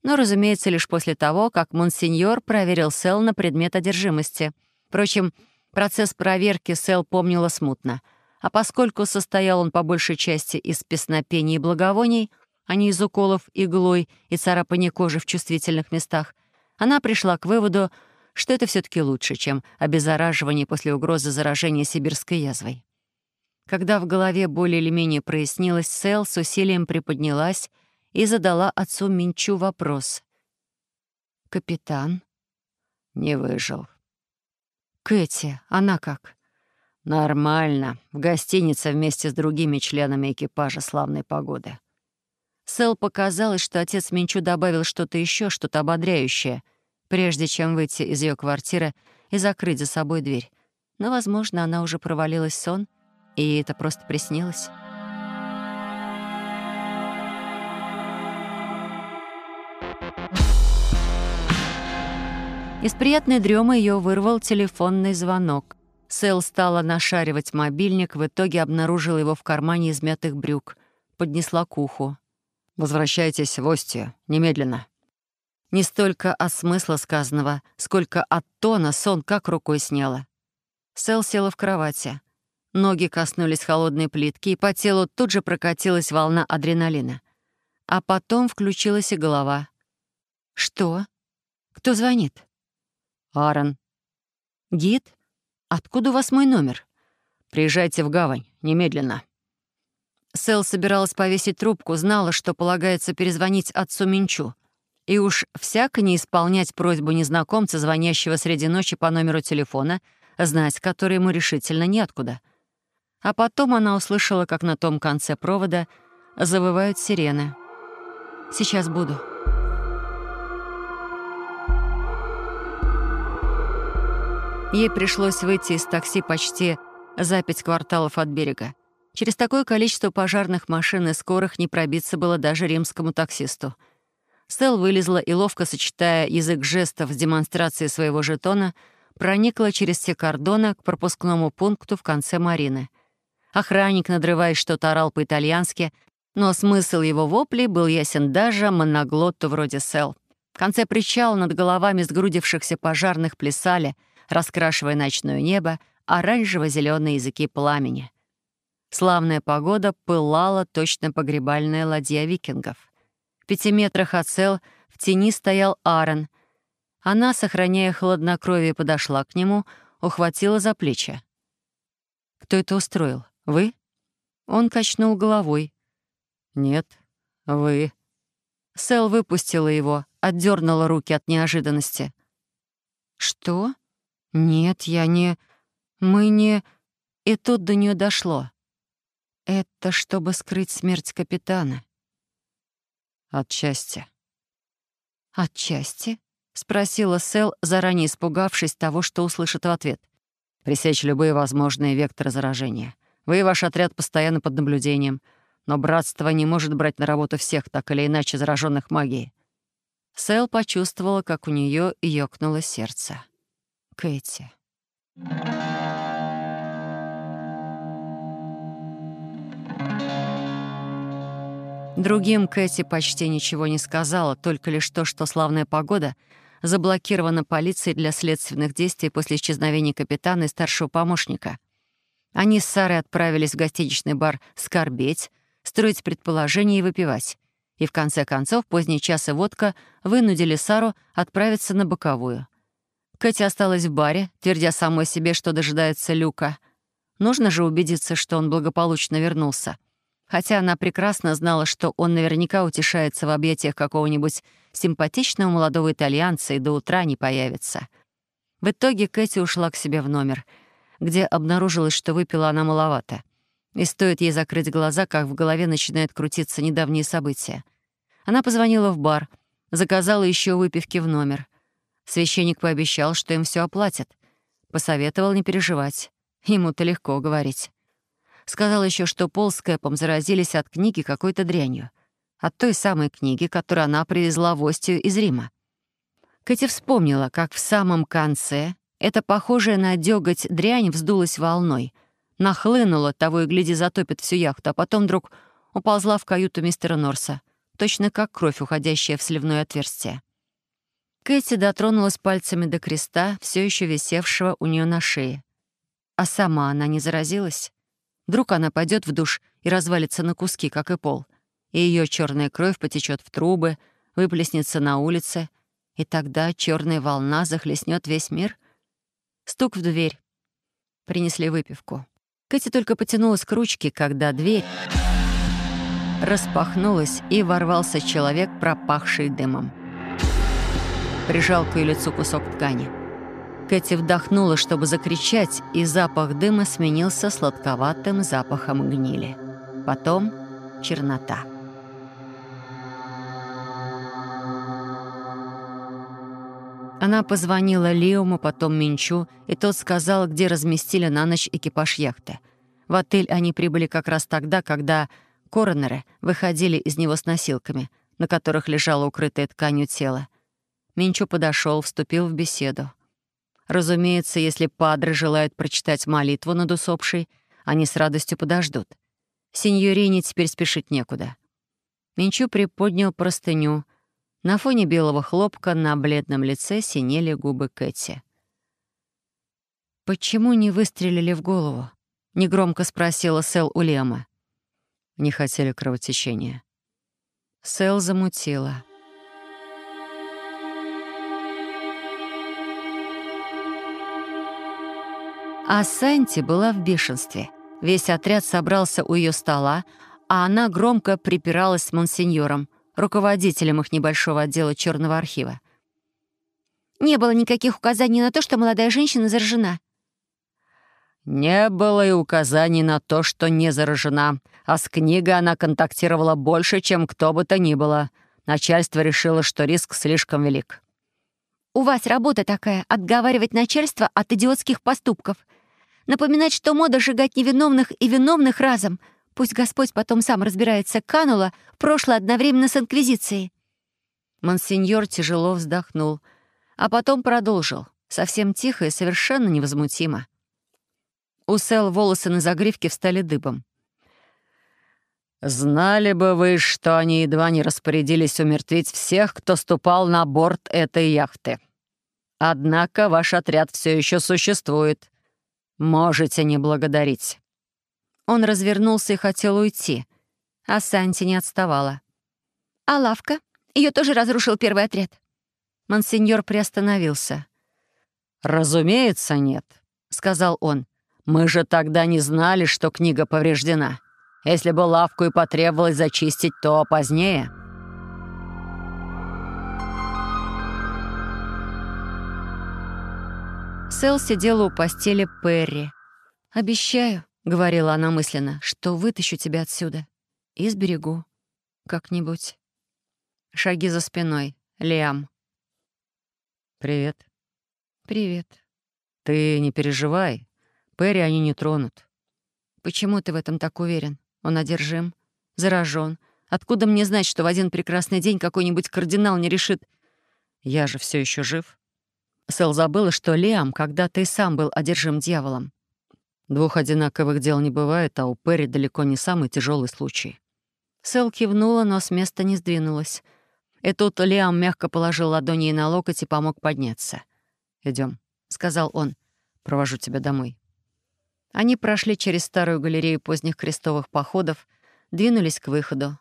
Но, разумеется, лишь после того, как монсеньор проверил Сел на предмет одержимости. Впрочем, процесс проверки Сел помнила смутно. А поскольку состоял он по большей части из песнопений и благовоний, а не из уколов иглой и царапания кожи в чувствительных местах, она пришла к выводу, что это все таки лучше, чем обеззараживание после угрозы заражения сибирской язвой. Когда в голове более или менее прояснилось, Сэл с усилием приподнялась и задала отцу Минчу вопрос. «Капитан?» «Не выжил». «Кэти, она как?» «Нормально. В гостинице вместе с другими членами экипажа славной погоды». Сэл показалось, что отец Минчу добавил что-то еще, что-то ободряющее, прежде чем выйти из ее квартиры и закрыть за собой дверь. Но, возможно, она уже провалилась в сон, и это просто приснилось. Из приятной дремы ее вырвал телефонный звонок. Сэл стала нашаривать мобильник, в итоге обнаружила его в кармане измятых брюк. Поднесла к уху. «Возвращайтесь в Остию. Немедленно». Не столько от смысла сказанного, сколько от тона сон как рукой сняла. Сэл села в кровати. Ноги коснулись холодной плитки, и по телу тут же прокатилась волна адреналина. А потом включилась и голова. «Что? Кто звонит?» «Аарон». «Гид? Откуда у вас мой номер?» «Приезжайте в гавань, немедленно». Сэл собиралась повесить трубку, знала, что полагается перезвонить отцу Минчу. И уж всяко не исполнять просьбу незнакомца, звонящего среди ночи по номеру телефона, знать который ему решительно неоткуда. А потом она услышала, как на том конце провода завывают сирены. «Сейчас буду». Ей пришлось выйти из такси почти за пять кварталов от берега. Через такое количество пожарных машин и скорых не пробиться было даже римскому таксисту — Стел вылезла и, ловко сочетая язык жестов с демонстрацией своего жетона, проникла через все кордоны к пропускному пункту в конце Марины. Охранник, надрываясь, что-то орал по-итальянски, но смысл его воплей был ясен даже моноглотту вроде Сел. В конце причала над головами сгрудившихся пожарных плясали, раскрашивая ночное небо, оранжево зеленые языки пламени. Славная погода пылала точно погребальная ладья викингов пяти метрах от Сел в тени стоял Аарон. Она, сохраняя хладнокровие, подошла к нему, ухватила за плечи. «Кто это устроил? Вы?» Он качнул головой. «Нет, вы». Сел выпустила его, отдернула руки от неожиданности. «Что? Нет, я не... Мы не...» И тут до нее дошло. Это чтобы скрыть смерть капитана. Отчасти. Отчасти? Спросила Сэл, заранее испугавшись того, что услышит в ответ. Пресечь любые возможные векторы заражения. Вы и ваш отряд постоянно под наблюдением, но братство не может брать на работу всех, так или иначе, зараженных магией. Сэл почувствовала, как у нее ёкнуло сердце. Кэти. Другим Кэти почти ничего не сказала, только лишь то, что славная погода заблокирована полицией для следственных действий после исчезновения капитана и старшего помощника. Они с Сарой отправились в гостиничный бар «Скорбеть», строить предположения и выпивать. И в конце концов, поздний час и водка вынудили Сару отправиться на боковую. Кэти осталась в баре, твердя самой себе, что дожидается Люка. Нужно же убедиться, что он благополучно вернулся — хотя она прекрасно знала, что он наверняка утешается в объятиях какого-нибудь симпатичного молодого итальянца и до утра не появится. В итоге Кэти ушла к себе в номер, где обнаружилось, что выпила она маловато. И стоит ей закрыть глаза, как в голове начинают крутиться недавние события. Она позвонила в бар, заказала еще выпивки в номер. Священник пообещал, что им все оплатят. Посоветовал не переживать. Ему-то легко говорить. Сказал еще, что Пол с Кэпом заразились от книги какой-то дрянью. От той самой книги, которую она привезла в Остию из Рима. Кэти вспомнила, как в самом конце эта похожая на дёготь дрянь вздулась волной, нахлынула, того и гляди затопит всю яхту, а потом вдруг уползла в каюту мистера Норса, точно как кровь, уходящая в сливное отверстие. Кэти дотронулась пальцами до креста, все еще висевшего у нее на шее. А сама она не заразилась? Вдруг она пойдет в душ и развалится на куски, как и пол, и ее черная кровь потечет в трубы, выплеснется на улице, и тогда черная волна захлестнет весь мир? Стук в дверь. Принесли выпивку. Кэти только потянулась к ручке, когда дверь распахнулась, и ворвался человек, пропахший дымом. Прижал к ее лицу кусок ткани — Кэти вдохнула, чтобы закричать, и запах дыма сменился сладковатым запахом гнили. Потом чернота. Она позвонила Лиому, потом Минчу, и тот сказал, где разместили на ночь экипаж яхты. В отель они прибыли как раз тогда, когда коронеры выходили из него с носилками, на которых лежало укрытое тканью тело. Минчу подошел, вступил в беседу. Разумеется, если падры желают прочитать молитву над усопшей, они с радостью подождут. Синьорине теперь спешить некуда. Минчу приподнял простыню. На фоне белого хлопка на бледном лице синели губы Кэти. «Почему не выстрелили в голову?» — негромко спросила Сэл у Лема. «Не хотели кровотечения». Сэл замутила. А Санти была в бешенстве. Весь отряд собрался у ее стола, а она громко припиралась с монсеньором, руководителем их небольшого отдела черного архива. «Не было никаких указаний на то, что молодая женщина заражена». «Не было и указаний на то, что не заражена, а с книгой она контактировала больше, чем кто бы то ни было. Начальство решило, что риск слишком велик». «У вас работа такая — отговаривать начальство от идиотских поступков», Напоминать, что мода сжигать невиновных и виновных разом. Пусть Господь потом сам разбирается, канула в прошлое одновременно с Инквизицией». Монсеньор тяжело вздохнул, а потом продолжил, совсем тихо и совершенно невозмутимо. У Сэл волосы на загривке встали дыбом. «Знали бы вы, что они едва не распорядились умертвить всех, кто ступал на борт этой яхты. Однако ваш отряд все еще существует. «Можете не благодарить». Он развернулся и хотел уйти, а Санти не отставала. «А лавка? Ее тоже разрушил первый отряд». Монсеньор приостановился. «Разумеется, нет», — сказал он. «Мы же тогда не знали, что книга повреждена. Если бы лавку и потребовалось зачистить, то позднее». Сэл сидела у постели Перри. «Обещаю», — говорила она мысленно, — «что вытащу тебя отсюда и сберегу как-нибудь». Шаги за спиной. Лиам. «Привет». «Привет». «Ты не переживай. Перри они не тронут». «Почему ты в этом так уверен? Он одержим, заражен. Откуда мне знать, что в один прекрасный день какой-нибудь кардинал не решит...» «Я же все еще жив». Сэл забыла, что Лиам когда-то и сам был одержим дьяволом. Двух одинаковых дел не бывает, а у Перри далеко не самый тяжелый случай. Сэл кивнула, но с места не сдвинулась. И тут Лиам мягко положил ладони ей на локоть и помог подняться. Идем, сказал он. «Провожу тебя домой». Они прошли через старую галерею поздних крестовых походов, двинулись к выходу.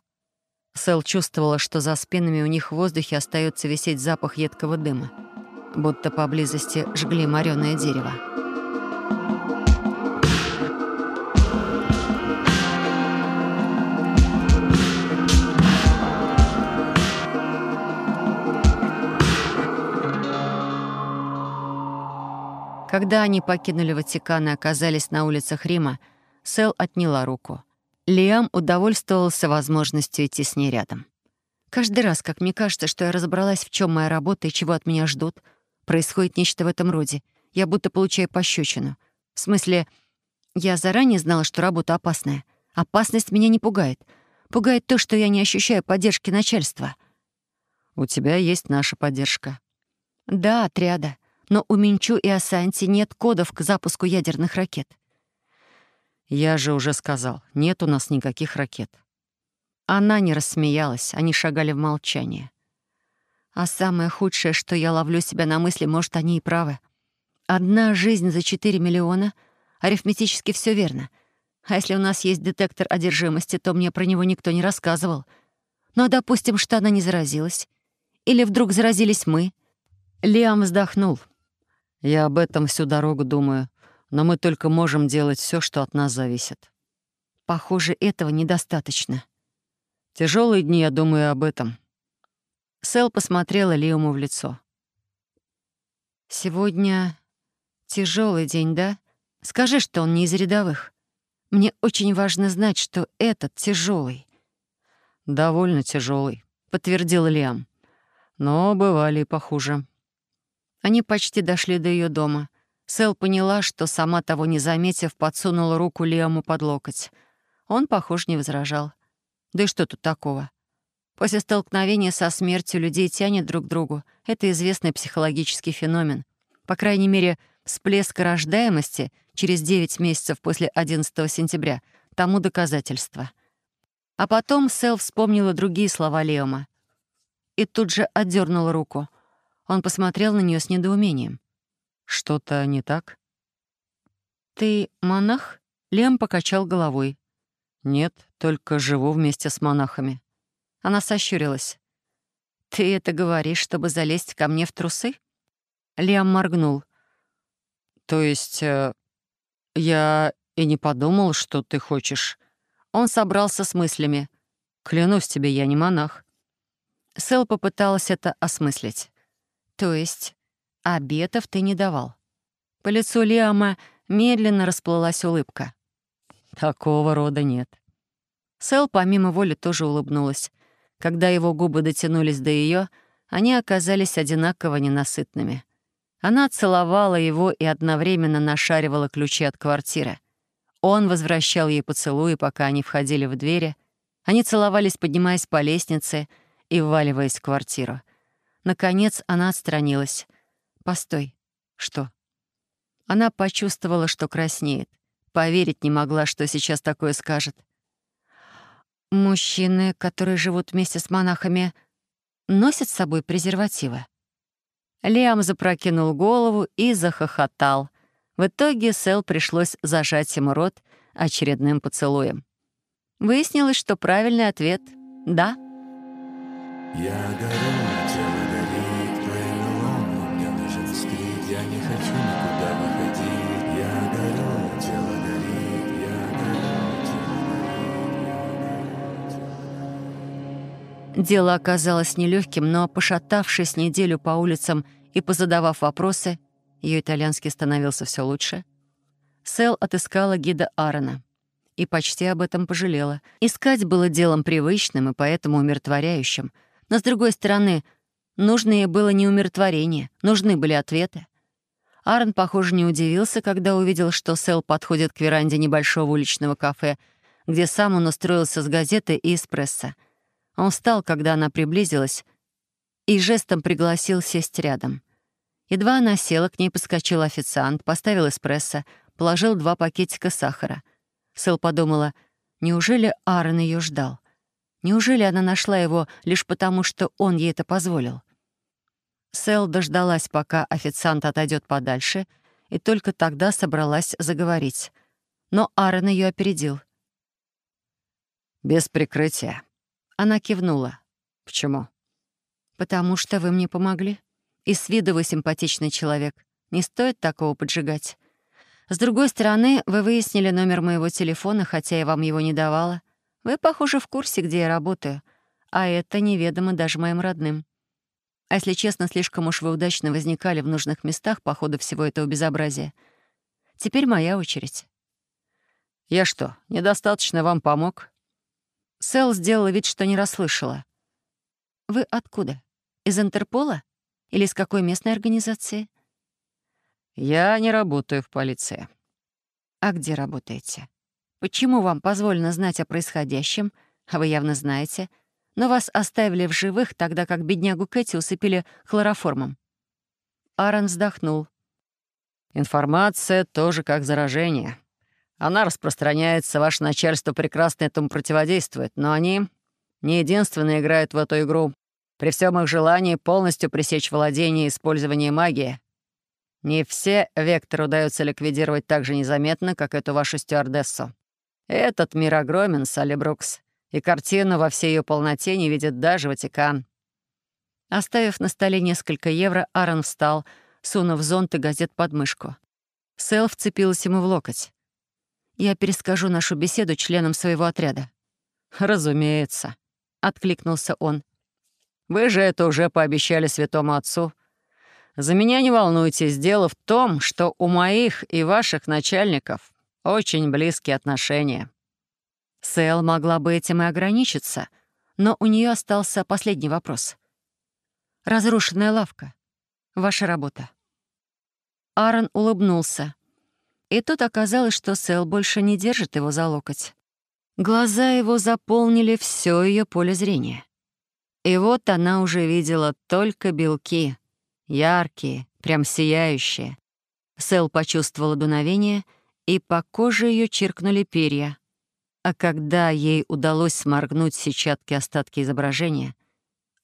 Сэл чувствовала, что за спинами у них в воздухе остается висеть запах едкого дыма, будто поблизости жгли морёное дерево. Когда они покинули Ватикан и оказались на улицах Рима, Сэл отняла руку. Лиам удовольствовался возможностью идти с ней рядом. Каждый раз, как мне кажется, что я разобралась, в чем моя работа и чего от меня ждут, происходит нечто в этом роде. Я будто получаю пощечину. В смысле, я заранее знала, что работа опасная. Опасность меня не пугает. Пугает то, что я не ощущаю поддержки начальства. «У тебя есть наша поддержка». «Да, отряда но у Минчу и Асанти нет кодов к запуску ядерных ракет. «Я же уже сказал, нет у нас никаких ракет». Она не рассмеялась, они шагали в молчание. А самое худшее, что я ловлю себя на мысли, может, они и правы. Одна жизнь за 4 миллиона, арифметически все верно. А если у нас есть детектор одержимости, то мне про него никто не рассказывал. Ну а допустим, что она не заразилась. Или вдруг заразились мы. Лиам вздохнул. Я об этом всю дорогу думаю, но мы только можем делать все, что от нас зависит. Похоже, этого недостаточно. Тяжелые дни, я думаю об этом. Сэл посмотрела Лиому в лицо. «Сегодня тяжелый день, да? Скажи, что он не из рядовых. Мне очень важно знать, что этот тяжелый. «Довольно тяжелый, подтвердил Лиам. «Но бывали и похуже». Они почти дошли до ее дома. Сэл поняла, что, сама того не заметив, подсунула руку Лиаму под локоть. Он, похоже, не возражал. Да и что тут такого? После столкновения со смертью людей тянет друг к другу. Это известный психологический феномен. По крайней мере, всплеск рождаемости через 9 месяцев после 11 сентября — тому доказательство. А потом Сэл вспомнила другие слова Леома. И тут же отдернула руку — он посмотрел на нее с недоумением. «Что-то не так?» «Ты монах?» Лем покачал головой. «Нет, только живу вместе с монахами». Она сощурилась. «Ты это говоришь, чтобы залезть ко мне в трусы?» Лиам моргнул. «То есть э, я и не подумал, что ты хочешь...» Он собрался с мыслями. «Клянусь тебе, я не монах». Сэл попыталась это осмыслить. То есть обетов ты не давал? По лицу Лиама медленно расплылась улыбка. Такого рода нет. Сэл помимо воли тоже улыбнулась. Когда его губы дотянулись до ее, они оказались одинаково ненасытными. Она целовала его и одновременно нашаривала ключи от квартиры. Он возвращал ей поцелуи, пока они входили в двери. Они целовались, поднимаясь по лестнице и вваливаясь в квартиру. Наконец она отстранилась. «Постой. Что?» Она почувствовала, что краснеет. Поверить не могла, что сейчас такое скажет. «Мужчины, которые живут вместе с монахами, носят с собой презервативы?» Лиам запрокинул голову и захохотал. В итоге Сэл пришлось зажать ему рот очередным поцелуем. Выяснилось, что правильный ответ — «да». Я горю, тело горит, твоим мне нужен стыд, я не хочу никуда Дело оказалось нелегким, но, пошатавшись неделю по улицам и позадавав вопросы, Ее итальянский становился все лучше. Сэл отыскала гида Аарона и почти об этом пожалела. Искать было делом привычным и поэтому умиротворяющим. Но, с другой стороны, нужное было не умиротворение, нужны были ответы. Аарон, похоже, не удивился, когда увидел, что Сэл подходит к веранде небольшого уличного кафе, где сам он устроился с газетой и эспрессо. Он встал, когда она приблизилась, и жестом пригласил сесть рядом. Едва она села, к ней подскочил официант, поставил эспрессо, положил два пакетика сахара. Сэл подумала, неужели Аарон ее ждал? Неужели она нашла его лишь потому, что он ей это позволил? Сэл дождалась, пока официант отойдет подальше, и только тогда собралась заговорить. Но Аарон ее опередил. «Без прикрытия». Она кивнула. «Почему?» «Потому что вы мне помогли. И с виду вы симпатичный человек. Не стоит такого поджигать. С другой стороны, вы выяснили номер моего телефона, хотя я вам его не давала. Вы, похоже, в курсе, где я работаю. А это неведомо даже моим родным. А если честно, слишком уж вы удачно возникали в нужных местах по ходу всего этого безобразия. Теперь моя очередь. «Я что, недостаточно вам помог?» Сэл сделала вид, что не расслышала. «Вы откуда? Из Интерпола? Или из какой местной организации?» «Я не работаю в полиции». «А где работаете? Почему вам позволено знать о происходящем, а вы явно знаете, но вас оставили в живых, тогда как беднягу Кэти усыпили хлороформом?» Аарон вздохнул. «Информация тоже как заражение. Она распространяется, ваше начальство прекрасно этому противодействует, но они не единственные играют в эту игру. При всем их желании полностью пресечь владение и использование магии, не все векторы удается ликвидировать так же незаметно, как эту вашу стюардессу. Этот мир огромен, Салли Брукс, и картину во всей ее полноте не видит даже Ватикан. Оставив на столе несколько евро, Аарон встал, сунув зонт и газет под мышку. Сэл вцепилась ему в локоть. «Я перескажу нашу беседу членам своего отряда». «Разумеется», — откликнулся он. «Вы же это уже пообещали святому отцу. За меня не волнуйтесь, дело в том, что у моих и ваших начальников очень близкие отношения». Сэл могла бы этим и ограничиться, но у нее остался последний вопрос. «Разрушенная лавка. Ваша работа». Аарон улыбнулся. И тут оказалось, что Сэл больше не держит его за локоть. Глаза его заполнили все ее поле зрения. И вот она уже видела только белки, яркие, прям сияющие. Сэл почувствовала дуновение, и по коже ее чиркнули перья. А когда ей удалось сморгнуть сетчатки остатки изображения,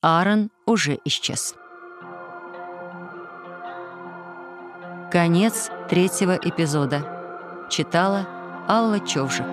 Аарон уже исчез. Конец третьего эпизода. Читала Алла Човжик.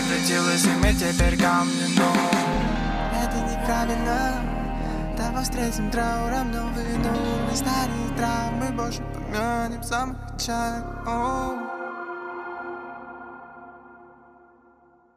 Закрутилась, и мы теперь камни, но Это неправильно Давай встретим трауром новый новый старые травмы Больше помянем самых чай